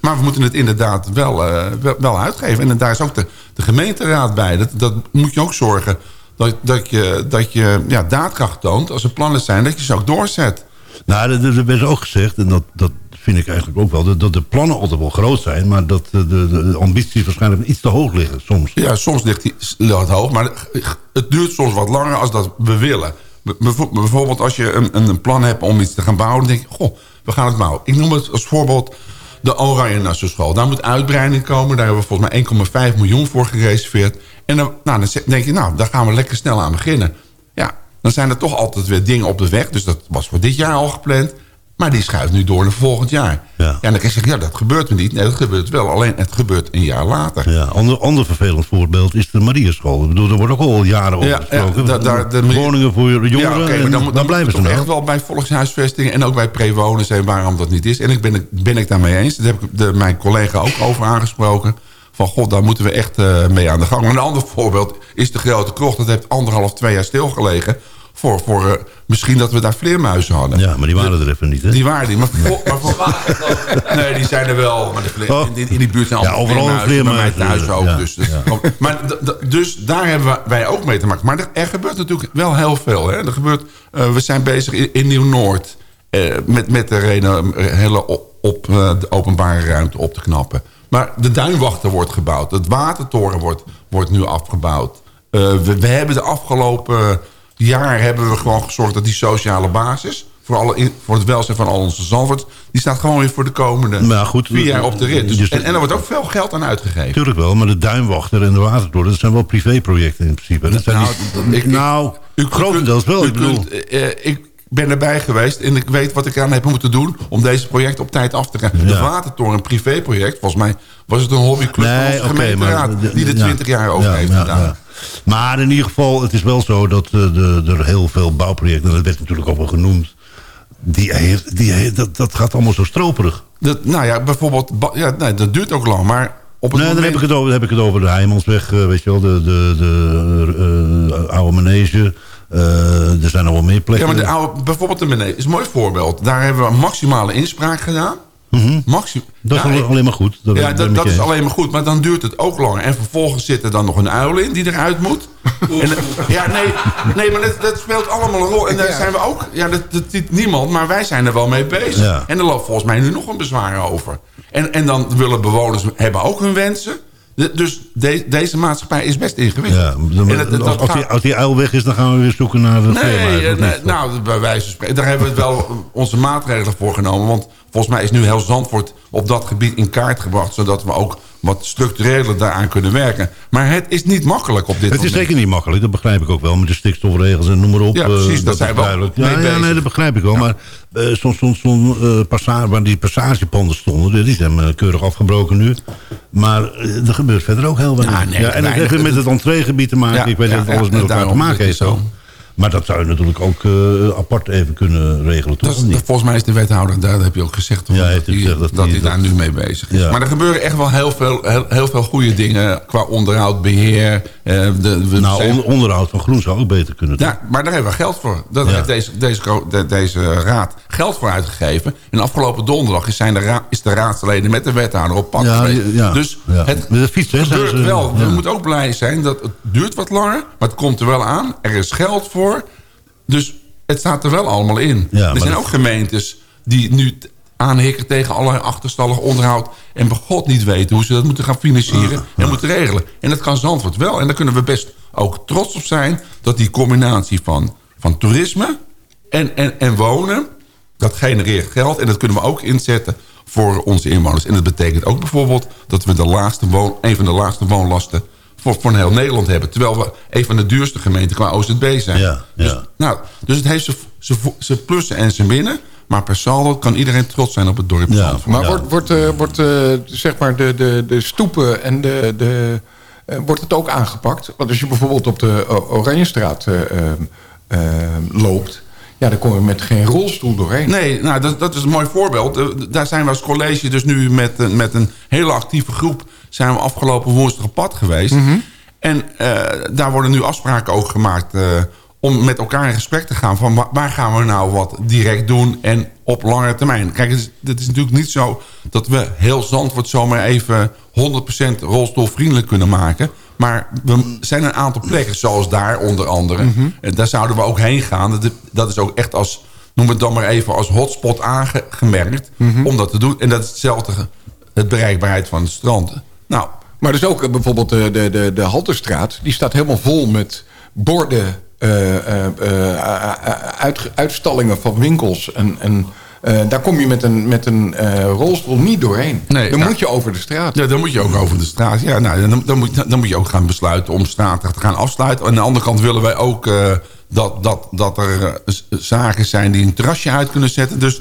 Maar we moeten het inderdaad wel, eh, wel, wel uitgeven. En daar is ook de, de gemeenteraad bij. Dat, dat moet je ook zorgen dat, dat je, dat je ja, daadkracht toont. Als er plannen zijn, dat je ze ook doorzet.
Nou, dat, werd ook gezegd, en dat, dat vind ik eigenlijk ook wel... dat, de plannen altijd wel groot zijn... maar dat de, de, de ambities waarschijnlijk iets te hoog liggen soms.
Ja, soms ligt hij ligt het hoog. Maar het duurt soms wat langer als dat we willen. Bijvo- Bijvoorbeeld als je een, een plan hebt om iets te gaan bouwen... dan denk je, goh, we gaan het bouwen. Ik noem het als voorbeeld de Oranje Nassau School. Daar moet uitbreiding komen. Daar hebben we volgens mij 1,5 miljoen voor gereserveerd. En dan, nou, dan denk je, nou, daar gaan we lekker snel aan beginnen. Ja, dan zijn er toch altijd weer dingen op de weg. Dus dat was voor dit jaar al gepland. Maar die schuift nu door naar volgend jaar. Ja. en dan kan je zeggen, ja, dat gebeurt me niet. Nee, dat gebeurt wel. Alleen het gebeurt een jaar later.
Ja, ander, ander vervelend voorbeeld is de Mariaschool. Ik bedoel, daar wordt ook al jaren over
Ja,
gesproken.
ja, da- de-
Woningen voor jongeren,
Ja, oké, maar dan,
dan, blijven ze nog.
echt wel bij volkshuisvestingen en ook bij prewonen zijn waarom dat niet is. En ik ben, ben ik daarmee eens. Daar heb ik de, mijn collega ook over aangesproken. Van god, daar moeten we echt eh, mee aan de gang. Maar een ander voorbeeld is de Grote Krocht. Dat heeft anderhalf, twee jaar stilgelegen. Voor, voor eh, misschien dat we daar vleermuizen hadden.
Ja, maar die waren er even niet, hè?
Die waren die. Maar, voor- maar voor- *laughs* nee, die zijn er wel. Maar de vleer- in, in die buurt zijn
Ja,
allemaal
overal
vleermuizen. Bij mij
vleermuizen,
thuis ook.
ja,
dus, dus,
ja.
maar dus daar hebben wij ook mee te maken. Maar er, gebeurt natuurlijk wel heel veel. Hè. Er gebeurt, eh, we zijn bezig in, in Nieuw-Noord... eh, met, met de reden, eh, hele op, op eh, de openbare ruimte op te knappen. Maar de duinwachter wordt gebouwd. Het watertoren wordt, wordt nu afgebouwd. Eh, we, we hebben de afgelopen jaar hebben we gewoon gezorgd dat die sociale basis... voor, alle, voor het welzijn van al onze Zandvoort... die staat gewoon weer voor de komende
Maar goed,
vier jaar op de rit. Dus,
dus-
en, en er wordt ook veel geld aan uitgegeven.
Tuurlijk wel, maar de Duinwachter en de Watertoren... dat zijn wel privéprojecten in principe. Dat zijn
Nou, ik- ik-
nou grotendeels wel.
U
Ik bedoel,
kunt, eh, eh, ik ben erbij geweest en ik weet wat ik aan heb moeten doen... om deze project op tijd af te gaan. De
Ja.
Watertoren, een privéproject. Volgens mij was het een hobbyclub van onze
oké,
gemeenteraad...
maar-
die er
ja.
20 jaar over
Ja,
heeft
ja,
gedaan.
ja. Maar in ieder geval, het is wel zo dat eh, de, er heel veel bouwprojecten... en dat werd natuurlijk ook wel genoemd... Die, die, dat, dat gaat allemaal zo stroperig.
Dat, nou ja, bijvoorbeeld... Ja, nee, dat duurt ook lang, maar... Op
dan
moment,
heb ik, het over, heb ik het over de Heijmansweg, eh, weet je wel, de, de, de eh, oude manege. Eh, er zijn nog wel meer
ja,
plekken.
maar de oude, bijvoorbeeld de Menees is een mooi voorbeeld. Daar hebben we een maximale inspraak gedaan. Maxi
dat is
Ja,
alleen- alleen maar goed. Dat
ja, dat, dat is alleen maar goed. Maar dan duurt het ook langer. En vervolgens zit er dan nog een uil in die eruit moet. *laughs* En, ja, nee, nee maar dat, dat speelt allemaal een rol. En daar zijn we ook... Ja, dat, dat ziet niemand, maar wij zijn er wel mee bezig.
Ja.
En er loopt volgens mij nu nog een bezwaar over. En, en dan willen bewoners hebben ook hun wensen. De- Dus de- deze maatschappij is best ingewikkeld.
Ja, dan-
En het- het-
als, die, als die uil weg is, dan gaan we weer zoeken naar de
Nee,
vleermuis,
eh, nee, nou, bij wijze van spreken. Daar hebben we wel onze maatregelen voor genomen. Want volgens mij is nu heel Zandvoort op dat gebied in kaart gebracht... zodat we ook wat structureler daaraan kunnen werken. Maar het is niet makkelijk op dit
Het is
moment.
zeker niet makkelijk, dat begrijp ik ook wel. Met de stikstofregels en noem maar op.
Ja,
eh,
precies,
is
zijn
duidelijk. Ja, ja, nee, dat begrijp ik wel. Maar soms eh, passage, waar die passagepanden stonden... die zijn eh, keurig afgebroken nu. Maar eh, er gebeurt verder ook heel weinig.
Ja, nee,
en dat heeft met het entreegegebied te maken. Ik weet dat het alles met elkaar te maken heeft.
is zo.
Maar dat zou je natuurlijk ook eh, apart even kunnen regelen, toch?
Dat volgens mij is de wethouder, daar heb je ook gezegd...
Ja,
dat
hij gezegd dat
dat
hij-
daar nu mee bezig is.
Ja.
Maar er gebeuren echt wel heel veel, heel, heel veel goede dingen... qua onderhoud, beheer. eh, de, we
nou,
zijn-
onderhoud van groen zou ook beter kunnen. toch?
Ja, maar daar hebben we geld voor. Daar
Ja.
heeft deze, deze, de- deze raad geld voor uitgegeven. En afgelopen donderdag is, zijn de ra- is de raadsleden met de wethouder op pad
Ja,
dus het
de fiets, hè, zijn
gebeurt
ze-
wel. We moeten ook blij zijn dat het duurt wat langer. Maar het komt er wel aan. Er is geld voor. Dus het staat er wel allemaal in.
Ja,
er zijn ook gemeentes die nu aanhikken tegen allerlei achterstallig onderhoud... en bij God niet weten hoe ze dat moeten gaan financieren en moeten regelen. En dat kan Zandvoort wel. En daar kunnen we best ook trots op zijn... dat die combinatie van, van toerisme en, en, en wonen... dat genereert geld en dat kunnen we ook inzetten voor onze inwoners. En dat betekent ook bijvoorbeeld dat we de laagste woon, een van de laagste woonlasten... Voor, voor heel Nederland hebben. Terwijl we een van de duurste gemeenten qua OZB zijn.
Ja,
Dus,
ja.
nou, dus het heeft zijn plussen en zijn minnen. Maar per saldo kan iedereen trots zijn op het dorp.
Ja.
Maar wordt, wordt, eh, wordt eh, zeg maar de, de, de stoepen en de, de eh, wordt het ook aangepakt. Want als je bijvoorbeeld op de Oranjestraat loopt... ja, dan kom je met geen rolstoel doorheen.
Nee, nou, dat, dat is een mooi voorbeeld. Daar zijn we als college dus nu met, met een hele actieve groep... zijn we afgelopen woensdag op pad geweest.
Mhm.
En eh, daar worden nu afspraken ook gemaakt... eh, om met elkaar in gesprek te gaan... van wa- waar gaan we nou wat direct doen en op langere termijn. Kijk, het is, het is natuurlijk niet zo dat we heel Zandvoort zomaar even 100% rolstoelvriendelijk kunnen maken... Maar we zijn een aantal plekken, zoals daar onder andere.
Mhm.
En daar zouden we ook heen gaan. Dat, is ook echt als, noem het dan maar even, als hotspot aangemerkt.
Mhm.
Om dat te doen. En dat is hetzelfde, het bereikbaarheid van het strand. Nou,
Maar dus ook eh, bijvoorbeeld de, de, de, de Halterstraat... die staat helemaal vol met borden... eh, eh, eh, uit, uitstallingen van winkels. En, en eh, daar kom je met een, met een eh, rolstoel niet doorheen.
Nee,
dan
nou,
moet je over de straat.
Ja, dan moet je ook over de straat. Ja, nou, dan, dan, moet, dan moet je ook gaan besluiten om straten te gaan afsluiten. Aan de andere kant willen wij ook eh, dat, dat, dat er eh, zaken zijn die een terrasje uit kunnen zetten. Dus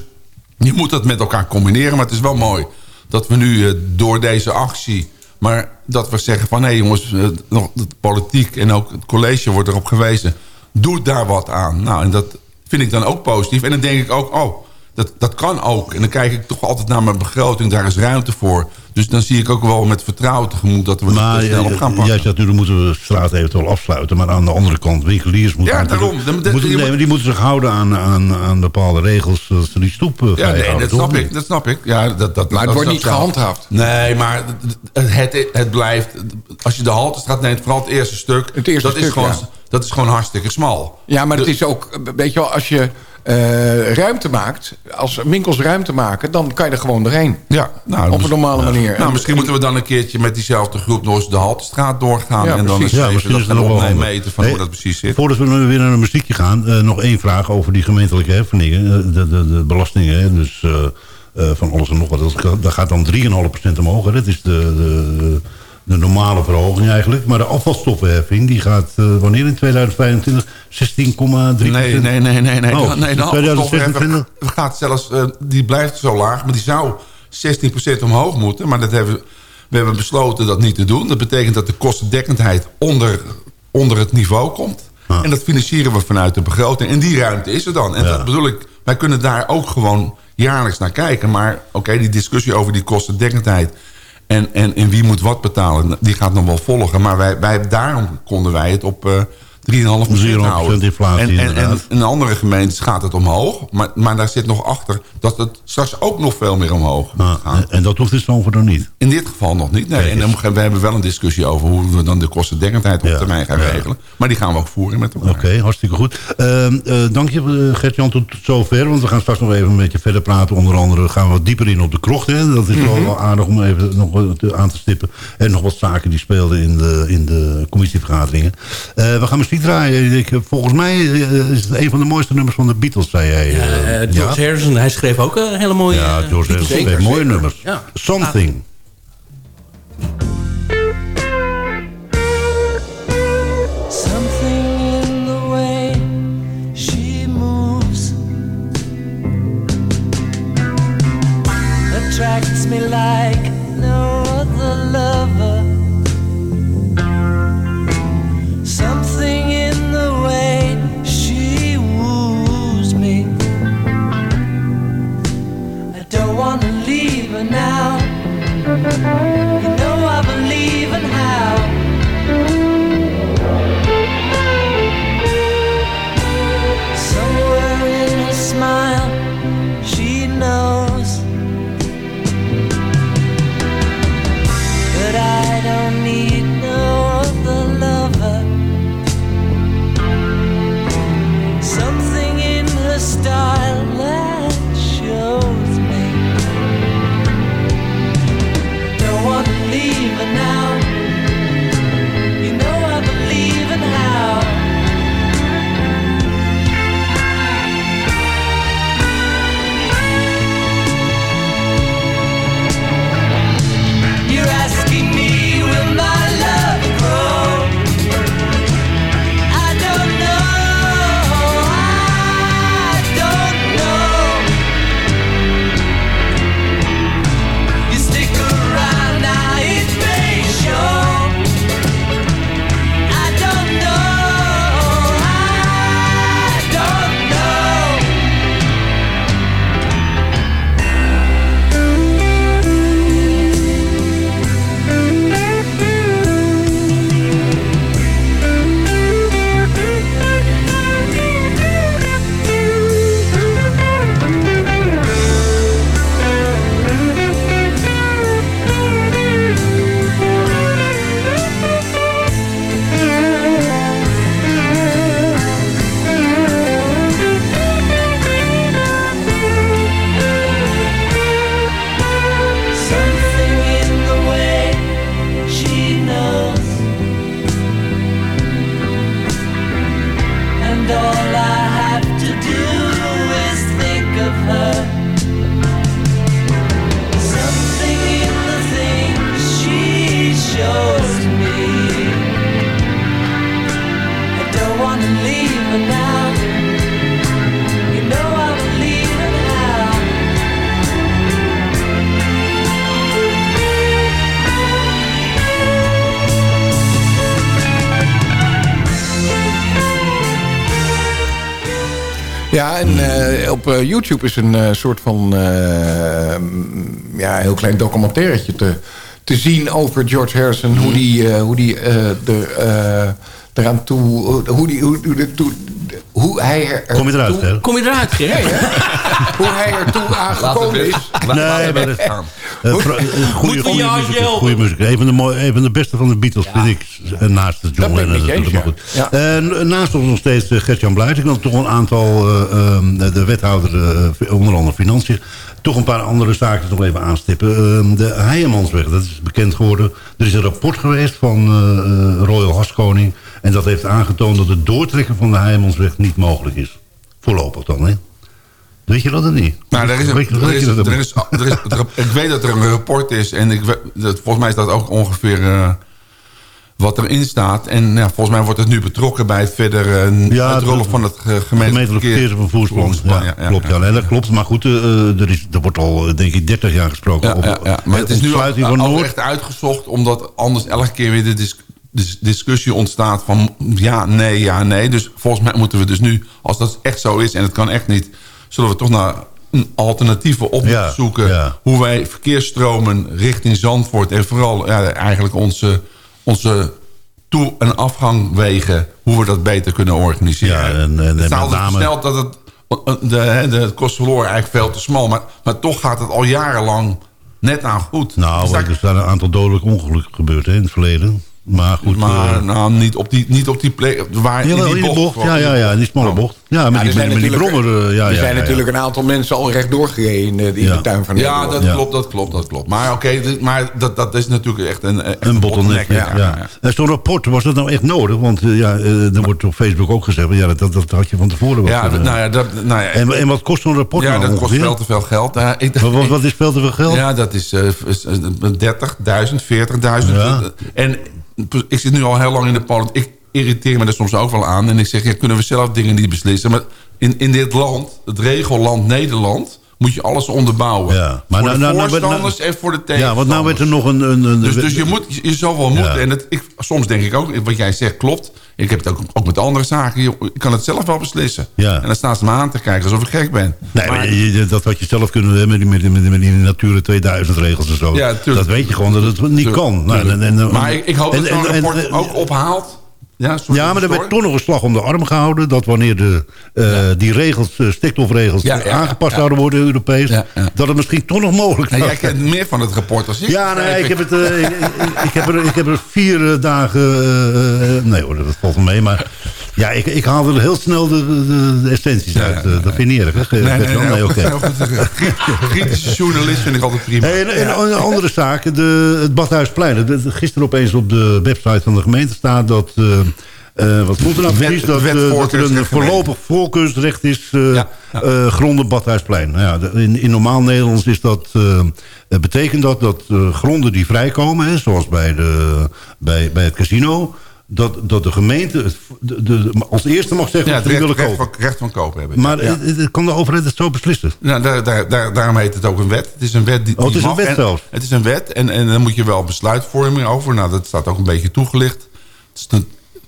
je moet dat met elkaar combineren. Maar het is wel mooi dat we nu eh, door deze actie... maar dat we zeggen van... hé jongens, eh, nog de politiek en ook het college wordt erop gewezen... doe daar wat aan. Nou, en dat vind ik dan ook positief. En dan denk ik ook... oh dat, dat kan ook. En dan kijk ik toch altijd naar mijn begroting. Daar is ruimte voor. Dus dan zie ik ook wel met vertrouwen tegemoet... dat we
Maar
het snel op gaan
eh,
pakken.
jij zegt nu, dan moeten we de straat eventueel afsluiten. Maar aan de andere kant, winkeliers moeten...
Ja, daarom. Dan- dan-
moeten,
je
nee,
moet-
maar die moeten zich houden aan, aan, aan bepaalde regels... zodat ze die stoep eh,
Ja, nee,
houden,
dat snap ik. Dat snap ik. Ja, dat, dat,
Maar het
dat-
wordt
dat
niet gehandhaafd.
Nee, maar het, het, het blijft... Als je de Haltestraat neemt, vooral het eerste stuk...
Het eerste
dat, is
stuk,
gewoon,
ja.
dat is gewoon hartstikke smal.
Ja, maar het is ook, weet je wel, als je eh, ruimte maakt, als winkels ruimte maken, dan kan je er gewoon doorheen.
Ja, nou,
op een normale manier.
Nou,
En-
misschien moeten we dan een keertje met diezelfde groep... eens de Haltestraat doorgaan.
Ja,
en dan
precies.
eens
Ja,
even dat
is
gaan opnemen
handig.
meten van
Hey,
hoe dat precies zit.
Voordat we weer naar een muziekje gaan, eh, nog één vraag over die gemeentelijke heffingen. eh, de, de, de belastingen, hè, dus eh, eh, van alles en nog wat. Dat gaat- Dat gaat dan 3,5% omhoog. Hè. Dat is de, de, de normale verhoging eigenlijk. Maar de afvalstoffenheffing, die gaat eh, wanneer in 2025? 16,3%?
Nee, nee, nee, nee. nee.
Oh,
nee de
2026?
afvalstoffen gaat zelfs, eh, die blijft zo laag, maar die zou 16% omhoog moeten. Maar dat hebben, we hebben besloten dat niet te doen. Dat betekent dat de kostendekkendheid onder, onder het niveau komt. En dat financieren we vanuit de begroting. En die ruimte is er dan. En dat bedoel ik, wij kunnen daar ook gewoon jaarlijks naar kijken. Maar oké, die discussie over die kostendekkendheid... En, en, en wie moet wat betalen, die gaat nog wel volgen. Maar wij, wij, daarom konden wij het op eh 3,5% houden.
inflatie,
en, en, en in andere gemeentes gaat het omhoog. Maar, maar daar zit nog achter dat het straks ook nog veel meer omhoog moet gaan.
En, dat hoeft dus over dan niet?
In dit geval nog niet. Nee. En dan, we hebben wel een discussie over hoe we dan de kostendekkendheid op termijn gaan regelen. Maar die gaan we ook voeren met elkaar.
Oké, hartstikke goed. Ehm, eh, dank je, eh, Gert-Jan, tot zover. Want we gaan straks nog even een beetje verder praten. Onder andere gaan we wat dieper in op de krocht. Hè. Dat is wel
Mhm.
wel aardig om even nog aan te stippen. En nog wat zaken die speelden in de, in de commissievergaderingen. Eh, we gaan muziek draaien. Ik, heb- volgens mij eh, is het een van de mooiste nummers van de Beatles, zei jij. eh.
Eh, George Harrison, hij schreef ook een hele mooie...
Ja, George Harrison
Zeker,
schreef mooie
zeker.
nummers.
Ja.
Something.
Something in the way she moves attracts me like
YouTube is een eh, soort van eh, ja, heel klein documentairetje te, te zien over George Harrison. Hoe die, eh, hoe die eh, er, eh, eraan toe... Hoe, die, hoe, hoe, hoe, hoe hij er
Kom je eruit,
toe-
hè?
Kom je eruit, Ger? *laughs*
Ja. hoe hij ertoe aangekomen is.
Nee, maar dat, eh, eh, goede, muziek.
helpen?
Goede muziek. Een van, de mooie, een van de beste van de Beatles vind ik. Eh, Naast de John
eens,
natuurlijk, maar goed. En naast ons nog steeds eh, Gert-Jan Bluit. Ik wil toch een aantal, eh, ehm, de wethouder, eh, onder andere Financiën... toch een paar andere zaken nog even aanstippen. Ehm, de Heijemansweg, dat is bekend geworden. Er is een rapport geweest van eh, eh, Royal Haskoning... en dat heeft aangetoond dat het doortrekken van de Heijemansweg niet mogelijk is. Voorlopig dan, hè? Weet je dat of niet?
Nou, er is een,
Weet je-
er is, ik weet dat er een rapport is. En ik, weet- dat, volgens mij is dat ook ongeveer eh, wat erin staat. En ja, volgens mij wordt het nu betrokken bij het verder eh,
Ja,
uitrollen van het ge- gemeentelijk
Gemeentelijk
verkeer-
verkeersvervoersplan. Ja,
ja,
klopt, ja. Nee, dat klopt. Maar goed, eh, eh, er, is, er wordt al denk ik 30 jaar gesproken over.
Maar het is nu
ontsluiting van Noord.
echt uitgezocht... omdat anders elke keer weer de dis- dis- discussie ontstaat van... ja, nee, ja, nee. Dus volgens mij moeten we dus nu, als dat echt zo is... en het kan echt niet, zullen we toch naar een alternatieve op
Ja,
zoeken... hoe wij verkeersstromen richting Zandvoort... en vooral ja, eigenlijk onze, onze toe- en afgangwegen... hoe we dat beter kunnen organiseren.
Ja, en- en- en
het staat
name-
versneld dat het... De, de, de, het eigenlijk veel te smal. Maar, maar toch gaat het al jarenlang net aan goed.
Nou,
Dus
er zijn een aantal dodelijke ongelukken gebeurd hè, in het verleden. Maar goed.
maar
eh,
nou, niet, op die, niet op die plek waar
Jawel, in die bocht. Ja, ja, ja, in die smalle bocht. Ja, met
Ja,
die,
er zijn
met die
natuurlijk-
brommer. eh, ja,
er
ja,
zijn
ja,
natuurlijk een aantal mensen al rechtdoor gereden in, de, in
Ja.
de tuin van
Ja, dat
Ja.
klopt, dat klopt, dat klopt. Maar oké, maar dat, dat is natuurlijk echt een, echt
Een bottleneck, ja. ja. En Zo'n rapport, was dat nou echt nodig? Want eh, ja, eh, er wordt op Facebook ook gezegd... ja, dat, dat had je van tevoren wel
Ja,
kunnen-
nou ja, dat, nou ja,
en, en wat kost zo'n rapport
ja,
nou
dat kost veel te veel geld. Ja, ik,
Wat, wat, is veel te veel geld?
Ja, dat is eh, eh, 30.000, 40.000.
Ja.
En ik zit nu al heel lang in de politiek. Irriteer me er soms ook wel aan. En ik zeg, ja, kunnen we zelf dingen niet beslissen? Maar in, in dit land, het regelland Nederland... moet je alles onderbouwen.
Ja, maar
voor
nou-
de
nou- nou-
voorstanders
nou-
en voor de
Ja,
tegenstanders.
want nou werd er nog een... een, een
Dus, dus je, moet, je zou wel moeten.
Ja.
En het, ik, soms denk ik ook, wat jij zegt klopt. Ik heb het ook, ook met andere zaken. Je, ik kan het zelf wel beslissen.
Ja.
En dan staan ze me aan te kijken alsof ik gek ben.
Nee, maar je- je- dat had je zelf kunnen hebben met, die- met, met, met die Natura 2000 regels en zo.
Ja,
dat weet je gewoon dat het niet
Tuurlijk,
kan. Nou, en- en-
maar ik, ik hoop dat zo'n rapport ook ophaalt. Ja,
Ja, maar er werd toch nog een slag om de arm gehouden... dat wanneer de, eh, die regels, eh, stikstofregels
Ja, ja,
aangepast
ja.
zouden worden Europees...
Ja, ja.
dat het misschien toch nog mogelijk
Nee,
was.
jij kent meer van het rapport als ik.
Ja, nee, ik heb, het, eh, ik, ik- heb er, ik heb er vier dagen... nee hoor, dat valt wel mee. Maar ja, ik, ik haal er heel snel de, de, de essenties uit. eh, dat vind je niet erg?
Nee, nee, goed. Kritische journalist vind ik altijd prima.
En, en een andere zaak, de, het Badhuisplein. Gisteren opeens op de website van de gemeente staat dat... eh, eh, wat stond er nou precies? Dat, eh, dat er een voorlopig voorkeursrecht is eh
Ja, ja.
eh, gronden Badhuisplein. Nou ja, in, in normaal Nederlands is dat, eh, eh, betekent dat dat eh, gronden die vrijkomen... Hè, zoals bij, de, bij, bij het casino... Dat, dat de gemeente het, de, de, als eerste mag zeggen
Ja,
of
het recht,
willen
recht,
kopen.
van, recht van kopen hebben.
Maar
ja.
eh, kan de overheid het zo beslissen?
Nou, daar, daar, daar, daarom heet het ook een wet. Het is een wet die,
Oh, het
die
is een wet zelfs.
Het is een wet en, en dan moet je wel besluitvorming over. Nou, dat staat ook een beetje toegelicht. Het is te,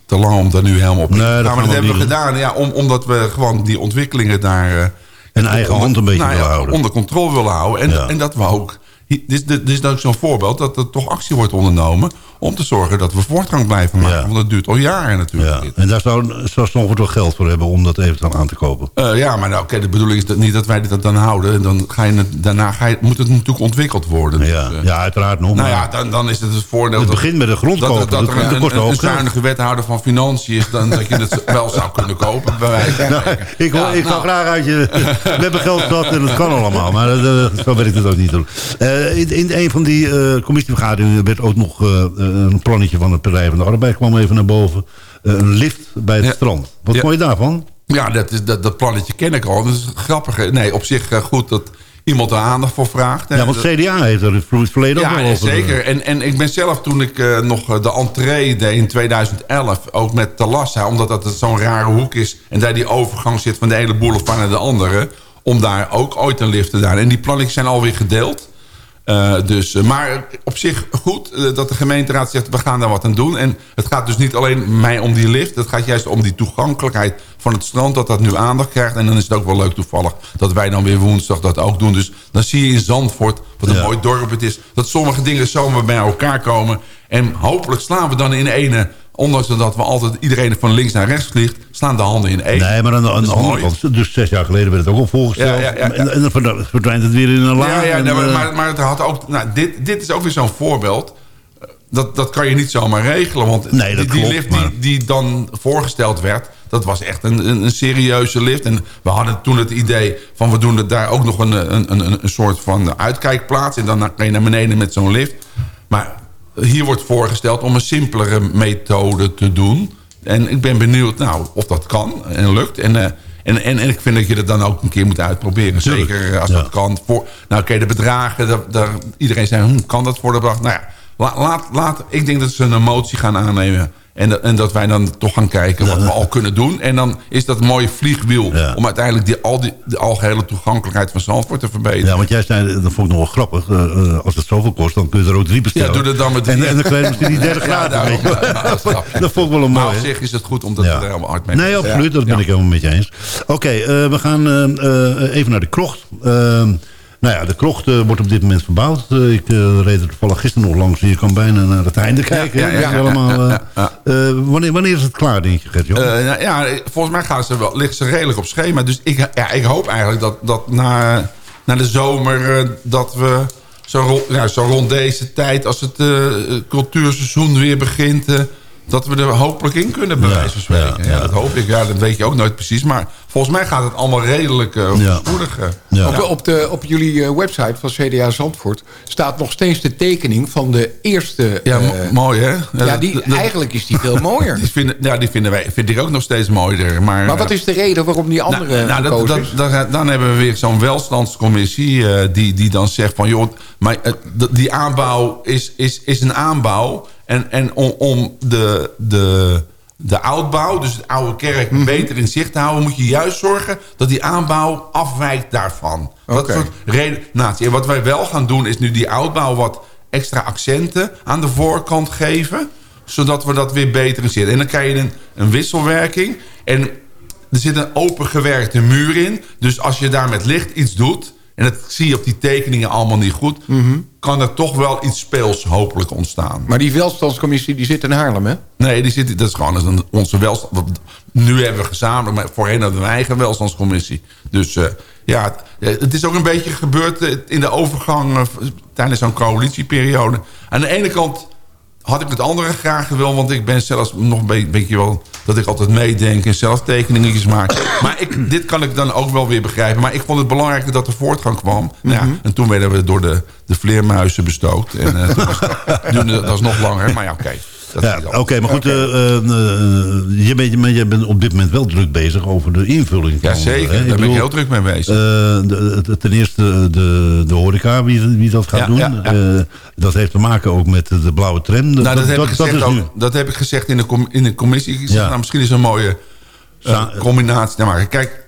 te lang om daar nu helemaal op te
Nee, dat
gaan. Maar dat hebben we gedaan ja, om, omdat we gewoon die ontwikkelingen daar...
En eigen hand een beetje
nou
willen houden.
onder controle willen houden. En,
Ja.
en dat we ook... Dit is, dit is ook zo'n voorbeeld dat er toch actie wordt ondernomen... om te zorgen dat we voortgang blijven maken.
Ja.
Want dat duurt al jaren natuurlijk.
Ja. En daar zou, zou Stamford wel geld voor hebben om dat eventueel aan te kopen.
Eh, ja, maar nou, oké, de bedoeling is dat niet dat wij dit dan houden. Dan ga je het, daarna ga je, moet het natuurlijk ontwikkeld worden.
Ja,
Dus, eh,
ja uiteraard nog.
nou
maar
ja, dan, dan is het het voordeel...
het
dat-
begint met een grondkoper.
Dat, dat,
Dat,
er
dat
een, een, zuinige wethouder van Financiën is... dan dat je het *laughs* wel zou kunnen kopen, bij wijze *laughs*
Nou, ik wil,
Ja,
ik
nou,
graag uit je... We hebben geld gehad en het kan allemaal. Maar eh, zo werkt het ook niet. hoor. Eh, in, in een van die eh, commissievergaderingen werd ook nog eh, een plannetje van het Partij van de Arbeid kwam even naar boven. Een lift bij het
Ja.
strand. Wat
Ja.
vond je daarvan?
Ja, dat, is, dat, dat plannetje ken ik al. Dat is grappig. Nee, op zich goed dat iemand er aandacht voor vraagt.
Ja, want CDA heeft er in het verleden ook wel
ja,
over.
zeker. En, en ik ben zelf toen ik nog de entree deed in 2011... ook met Talassa, omdat dat het zo'n rare hoek is... en daar die overgang zit van de ene boulevard naar de andere... om daar ook ooit een lift te doen. En die plannetjes zijn alweer gedeeld. Eh, dus, eh, maar op zich goed eh, dat de gemeenteraad zegt... we gaan daar wat aan doen. En het gaat dus niet alleen mij om die lift. Het gaat juist om die toegankelijkheid van het strand... dat dat nu aandacht krijgt. En dan is het ook wel leuk toevallig... dat wij dan weer woensdag dat ook doen. Dus dan zie je in Zandvoort, wat een
Ja.
mooi dorp het is... dat sommige dingen zomaar bij elkaar komen. En hopelijk slaan we dan in ene... ondanks dat we altijd iedereen van links naar rechts vliegt... slaan de handen in één.
Nee, maar aan de, aan
Dat
de
is
andere
mooi.
kant, dus zes jaar geleden werd het ook al voorgesteld.
Ja, ja, ja.
En, en dan verd- verdwijnt het weer in een laag.
Ja,
en,
nee, maar,
eh,
maar, maar het had ook, nou, dit, dit is ook weer zo'n voorbeeld. Dat, dat kan je niet zomaar regelen. Want
Nee, dat
die, die
klopt,
lift
maar-
die, die dan voorgesteld werd... dat was echt een, een, een serieuze lift. En we hadden toen het idee van... we doen er daar ook nog een, een, een, een soort van uitkijkplaats... en dan kan je naar beneden met zo'n lift. Maar hier wordt voorgesteld om een simpelere methode te doen. En ik ben benieuwd nou, of dat kan en lukt. En, eh, en, en, en ik vind dat je dat dan ook een keer moet uitproberen. Zeker als
Ja.
dat kan. Voor, nou oké, de bedragen, daar, daar, iedereen zei, hm, kan dat voor de bedrag? Nou ja, la- laat, laat, ik denk dat ze een motie gaan aannemen. En, dat- en dat wij dan toch gaan kijken wat we al kunnen doen. En dan is dat een mooie vliegwiel... om uiteindelijk die, al die, de algehele toegankelijkheid van Zandvoort te verbeteren.
Ja, want jij zei, dat vond ik nog wel grappig. eh, eh, als het zoveel kost, dan kun je er ook drie bestellen.
Ja, doe dat dan met drie.
En, en dan krijg je misschien die derde
Ja, daarom.
wel.
Ja, dat
dat vond ik wel een
Maar
mooi.
op
hè?
zich is het goed omdat
Ja.
we er helemaal hard mee
Nee, absoluut. Dat ben
Ja.
ik helemaal met je eens. Oké, eh, we gaan even naar de krocht. Nou ja, de krocht eh, wordt op dit moment verbouwd. Eh, ik eh, reed er toevallig gisteren nog langs. Je kan bijna naar het einde kijken.
ja, ja, ja,
wanneer, wanneer is het klaar, denk je?
Eh, nou ja, volgens mij gaan ze wel, liggen ze redelijk op schema. Dus ik, ja, ik hoop eigenlijk dat, dat na, na de zomer... dat we zo rond, zo rond deze tijd... als het cultuurseizoen weer begint... dat we er hopelijk in kunnen, bij wijze van spreken. Ja,
ja, ja.
dat hoop ik. Ja, dat weet je ook nooit precies. Maar volgens mij gaat het allemaal redelijk
Ja. Ja.
Op, op, de, op jullie eh, website van CDA Zandvoort staat nog steeds de tekening van de eerste...
Ja,
eh,
mo- mooi hè?
ja, die, eigenlijk is die veel *laughs* mooier.
Die vinden, ja, die vinden wij, vind ik ook nog steeds mooier. Maar,
Maar wat is de reden waarom die andere
Nou, nou, dat, dat, dan hebben we weer zo'n welstandscommissie eh, die, die dan zegt van... joh, maar, die aanbouw is, is, is een aanbouw. En, en om, om de, de, de oudbouw, dus de oude kerk,
Mhm.
beter in zicht te houden... moet je juist zorgen dat die aanbouw afwijkt daarvan. Dat soort redenatie. En wat wij wel gaan doen is nu die oudbouw wat extra accenten aan de voorkant geven zodat we dat weer beter in zitten. En dan krijg je een, een wisselwerking. En er zit een opengewerkte muur in. Dus als je daar met licht iets doet... en dat zie je op die tekeningen allemaal niet goed... kan er toch wel iets speels hopelijk ontstaan.
Maar die welstandscommissie die zit in Haarlem, hè?
Nee, die zit, dat is gewoon een, onze welstand. Nu hebben we gezamenlijk, maar voorheen hadden we een eigen welstandscommissie. Dus eh, ja, het, het is ook een beetje gebeurd eh, in de overgang eh, tijdens zo'n coalitieperiode. Aan de ene kant had ik het andere graag gewild, want ik ben zelfs nog een be- beetje wel dat ik altijd meedenk en zelf tekeningetjes maak. *clears throat* Maar ik, dit kan ik dan ook wel weer begrijpen. Maar ik vond het belangrijk dat er voortgang kwam. nou ja, en toen werden we door de, de vleermuizen bestookt. En eh, toen was, *laughs* dat is nog langer, maar ja, oké.
Ja, oké, maar goed, eh, eh, eh, je, bent, maar je bent op dit moment wel druk bezig over de invulling.
Ja,
van,
zeker.
hè?
Daar ben ik heel druk mee bezig.
de- ten eerste de, de horeca, wie, wie dat gaat
Ja,
doen.
ja,
dat heeft te maken ook met de blauwe tram.
Nou, dat, heb, ik
dat
gezegd
is
ook, dat heb ik gezegd in de, com- in de commissie. Ik zeg, nou, misschien is een mooie combinatie te maken. Kijk,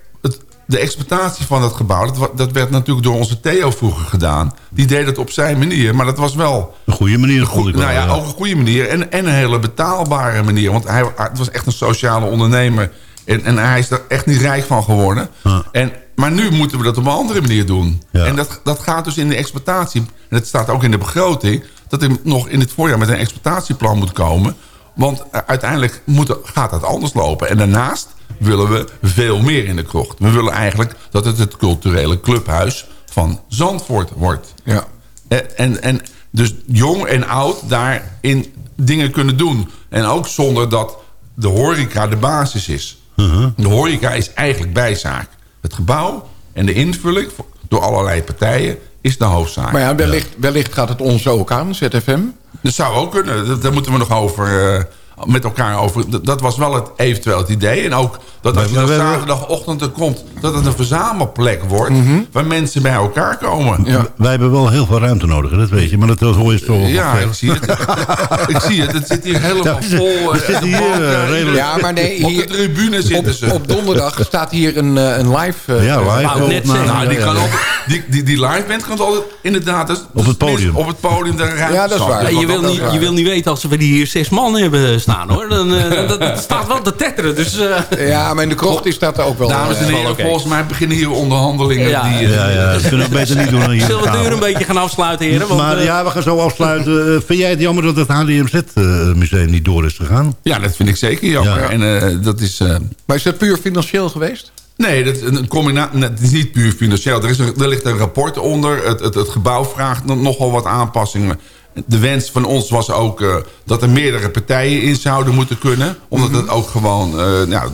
de exploitatie van dat gebouw... Dat, dat werd natuurlijk door onze Theo vroeger gedaan. Die deed het op zijn manier, maar dat was wel...
Een goede manier, ik wel.
Nou ja, ook een goede manier en, en een hele betaalbare manier. Want hij, het was echt een sociale ondernemer. En, en hij is er echt niet rijk van geworden. En, maar nu moeten we dat op een andere manier doen.
Ja.
En dat, dat gaat dus in de exploitatie. En het staat ook in de begroting... dat er nog in het voorjaar met een exploitatieplan moet komen. Want uiteindelijk moet, gaat het anders lopen. En daarnaast willen we veel meer in de krocht. We willen eigenlijk dat het het culturele clubhuis van Zandvoort wordt.
Ja.
En, en, en dus jong en oud daarin dingen kunnen doen. En ook zonder dat de horeca de basis is.
Uh-huh.
De horeca is eigenlijk bijzaak. Het gebouw en de invulling door allerlei partijen is de hoofdzaak.
Maar ja, wellicht, wellicht gaat het ons ook aan, ZFM.
Dat zou ook kunnen. Daar moeten we nog over, eh, met elkaar over. Dat was wel het eventueel het idee. En ook dat als je dan zaterdagochtend er komt... dat het een verzamelplek wordt
Mhm.
waar mensen bij elkaar komen.
Wij hebben wel heel veel ruimte nodig, dat weet je. Maar dat, hoor je zo.
Ja, ik zie het. *laughs* ik zie het. Het zit hier helemaal
Ja,
vol.
we
eh,
zitten hier,
banken,
eh, redelijk-
Ja, maar nee,
Op
hier-
de tribune zitten ze.
Op, op donderdag staat hier een, eh, een live...
Ja, live ik net.
Nou, die,
Ja,
kan
ja.
altijd, die, die, die live band kan altijd inderdaad... dus-
Op het podium.
Op het podium
Ja, dat is waar.
Je, wil niet, je wil niet weten als we die hier zes man hebben staan hoor. Dan, eh, dat, dat staat wel te tetteren. Dus, eh,
Ja, maar in de krocht is dat ook wel...
Dames en
eh,
heren,
oké.
volgens mij beginnen hier onderhandelingen.
Ja.
die, eh,
Ja, ja, dat kunnen we *laughs* beter niet doen dan hier.
zullen we het uur een beetje gaan afsluiten heren? Want,
maar ja, we gaan zo afsluiten. Vind jij het jammer dat het HDMZ-museum niet door is gegaan?
ja, dat vind ik zeker jammer.
Ja.
En eh, dat is... eh,
Maar is dat puur financieel geweest?
Nee, dat, een combinatie, het is niet puur financieel. Er, is een, er ligt een rapport onder. Het, het, het gebouw vraagt nog- nogal wat aanpassingen. De wens van ons was ook eh, dat er meerdere partijen in zouden moeten kunnen. Omdat het ook gewoon... eh, nou,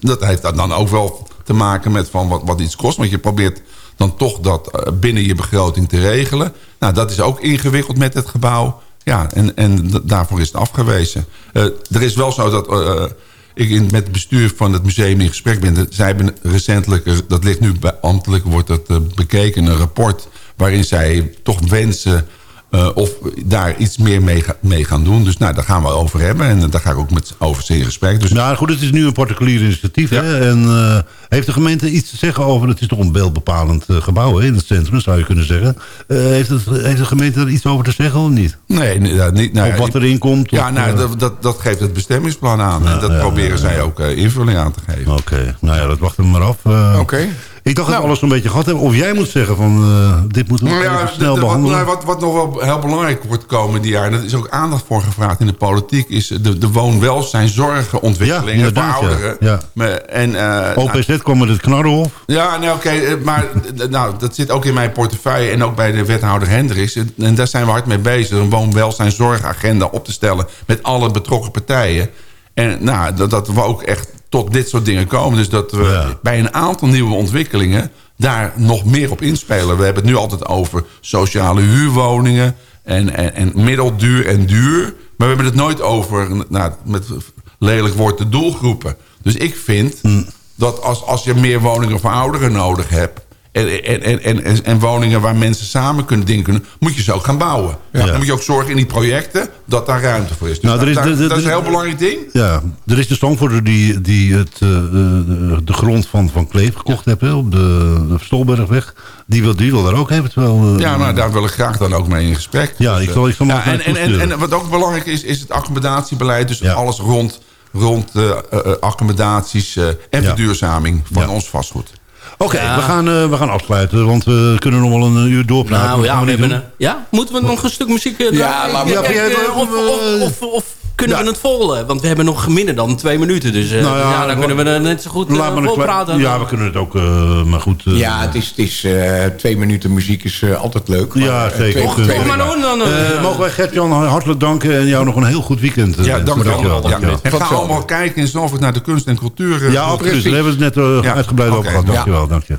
dat heeft dan ook wel te maken met van wat, wat iets kost. Want je probeert dan toch dat eh, binnen je begroting te regelen. Nou, dat is ook ingewikkeld met het gebouw. Ja, en, en daarvoor is het afgewezen. Er is wel zo dat... ik in, met het bestuur van het museum in gesprek ben. Zij hebben recentelijk, dat ligt nu bij ambtelijk, wordt dat bekeken, een rapport waarin zij toch wensen eh, of daar iets meer mee, mee gaan doen. Dus nou, daar gaan we over hebben en eh, daar ga ik ook met over in gesprek. Dus
Nou goed, het is nu een particulier initiatief. Hè? En eh, heeft de gemeente iets te zeggen over... het is toch een beeldbepalend eh, gebouw hè, in het centrum, zou je kunnen zeggen. Eh, heeft, het, heeft de gemeente er iets over te zeggen of niet?
nee, ja, niet. Nou,
of wat erin komt?
Ja,
of,
nou,
eh,
dat, dat, dat geeft het bestemmingsplan aan. en dat proberen zij ook invulling aan te geven.
Oké, nou ja, dat wachten we maar af.
Oké.
Ik dacht dat
Nou.
we alles een beetje gehad hebben. Of jij moet zeggen van, dit moeten we
Nou ja,
even snel
de- de- wat,
behandelen.
nou, wat, wat nog wel heel belangrijk wordt komende jaar... en dat is ook aandacht voor gevraagd in de politiek... is de, de woon-welzijn zorgontwikkelingen
Ja,
voor ouderen.
Ja.
En, nou,
OPZ kwam met het knarrenhof.
ja, nou oké, eh, maar nou, dat zit ook in mijn portefeuille... en ook bij de wethouder Hendricks. En daar zijn we hard mee bezig. Een woon-welzijn zorgagenda op te stellen... met alle betrokken partijen. En nou, dat, dat we ook echt tot dit soort dingen komen. Dus dat we
Ja.
bij een aantal nieuwe ontwikkelingen... daar nog meer op inspelen. We hebben het nu altijd over sociale huurwoningen... en, en, en middelduur en duur. Maar we hebben het nooit over, nou, met lelijk woord, de doelgroepen. Dus ik vind
Hm.
Dat als, als je meer woningen voor ouderen nodig hebt... En, en, en, en, en, en woningen waar mensen samen kunnen dingen kunnen... moet je ze ook gaan bouwen.
Ja.
Dan moet je ook zorgen in die projecten dat daar ruimte voor is. Dus
Nou, er is-
dat, dat is een heel belangrijk ding.
Ja, er is de Stamforder die, die het, eh, de, de grond van, van Kleef gekocht heeft hè, op de, de Stolbergweg. Die wil, die wil daar ook eventueel... eh,
Ja, maar daar wil ik graag dan ook mee in gesprek.
Ja,
Dus,
ik
eh,
zal- ik zal
ja, en, en, en, en wat ook belangrijk is, is het accommodatierbeleid. Dus
Ja.
alles rond, rond eh, eh, accommodaties eh, en
Ja.
verduurzaming van
Ja.
ons vastgoed.
Oké,
Ja.
we, gaan, we gaan afsluiten, want we kunnen nog wel een uur doorpraten.
nou ja, we hebben ja, moeten we nog een stuk muziek draaien?
Ja,
of, of, of, of kunnen
ja.
we het volgen? Want we hebben nog minder dan twee minuten. Dus eh,
Nou ja,
ja, dan kunnen we er net zo goed
Laat
uh,
klein-
volpraten.
Ja, we kunnen het ook, eh, maar goed. eh,
Ja, het is, het is eh, twee minuten muziek is eh, altijd leuk. maar,
Ja,
eh,
zeker.
twee-
Och,
twee
toch
minuten-
maar doen dan. eh,
eh, mogen wij Gert-Jan hartelijk danken en jou nog een heel goed weekend. eh,
Ja, dank u wel.
Dankjewel,
Ja.
dankjewel.
En ga allemaal kijken in Zandvoort naar de kunst en cultuur. eh,
Ja,
precies.
Daar hebben we het net eh,
Ja.
uitgebreid over gehad. Dankjewel, dank je.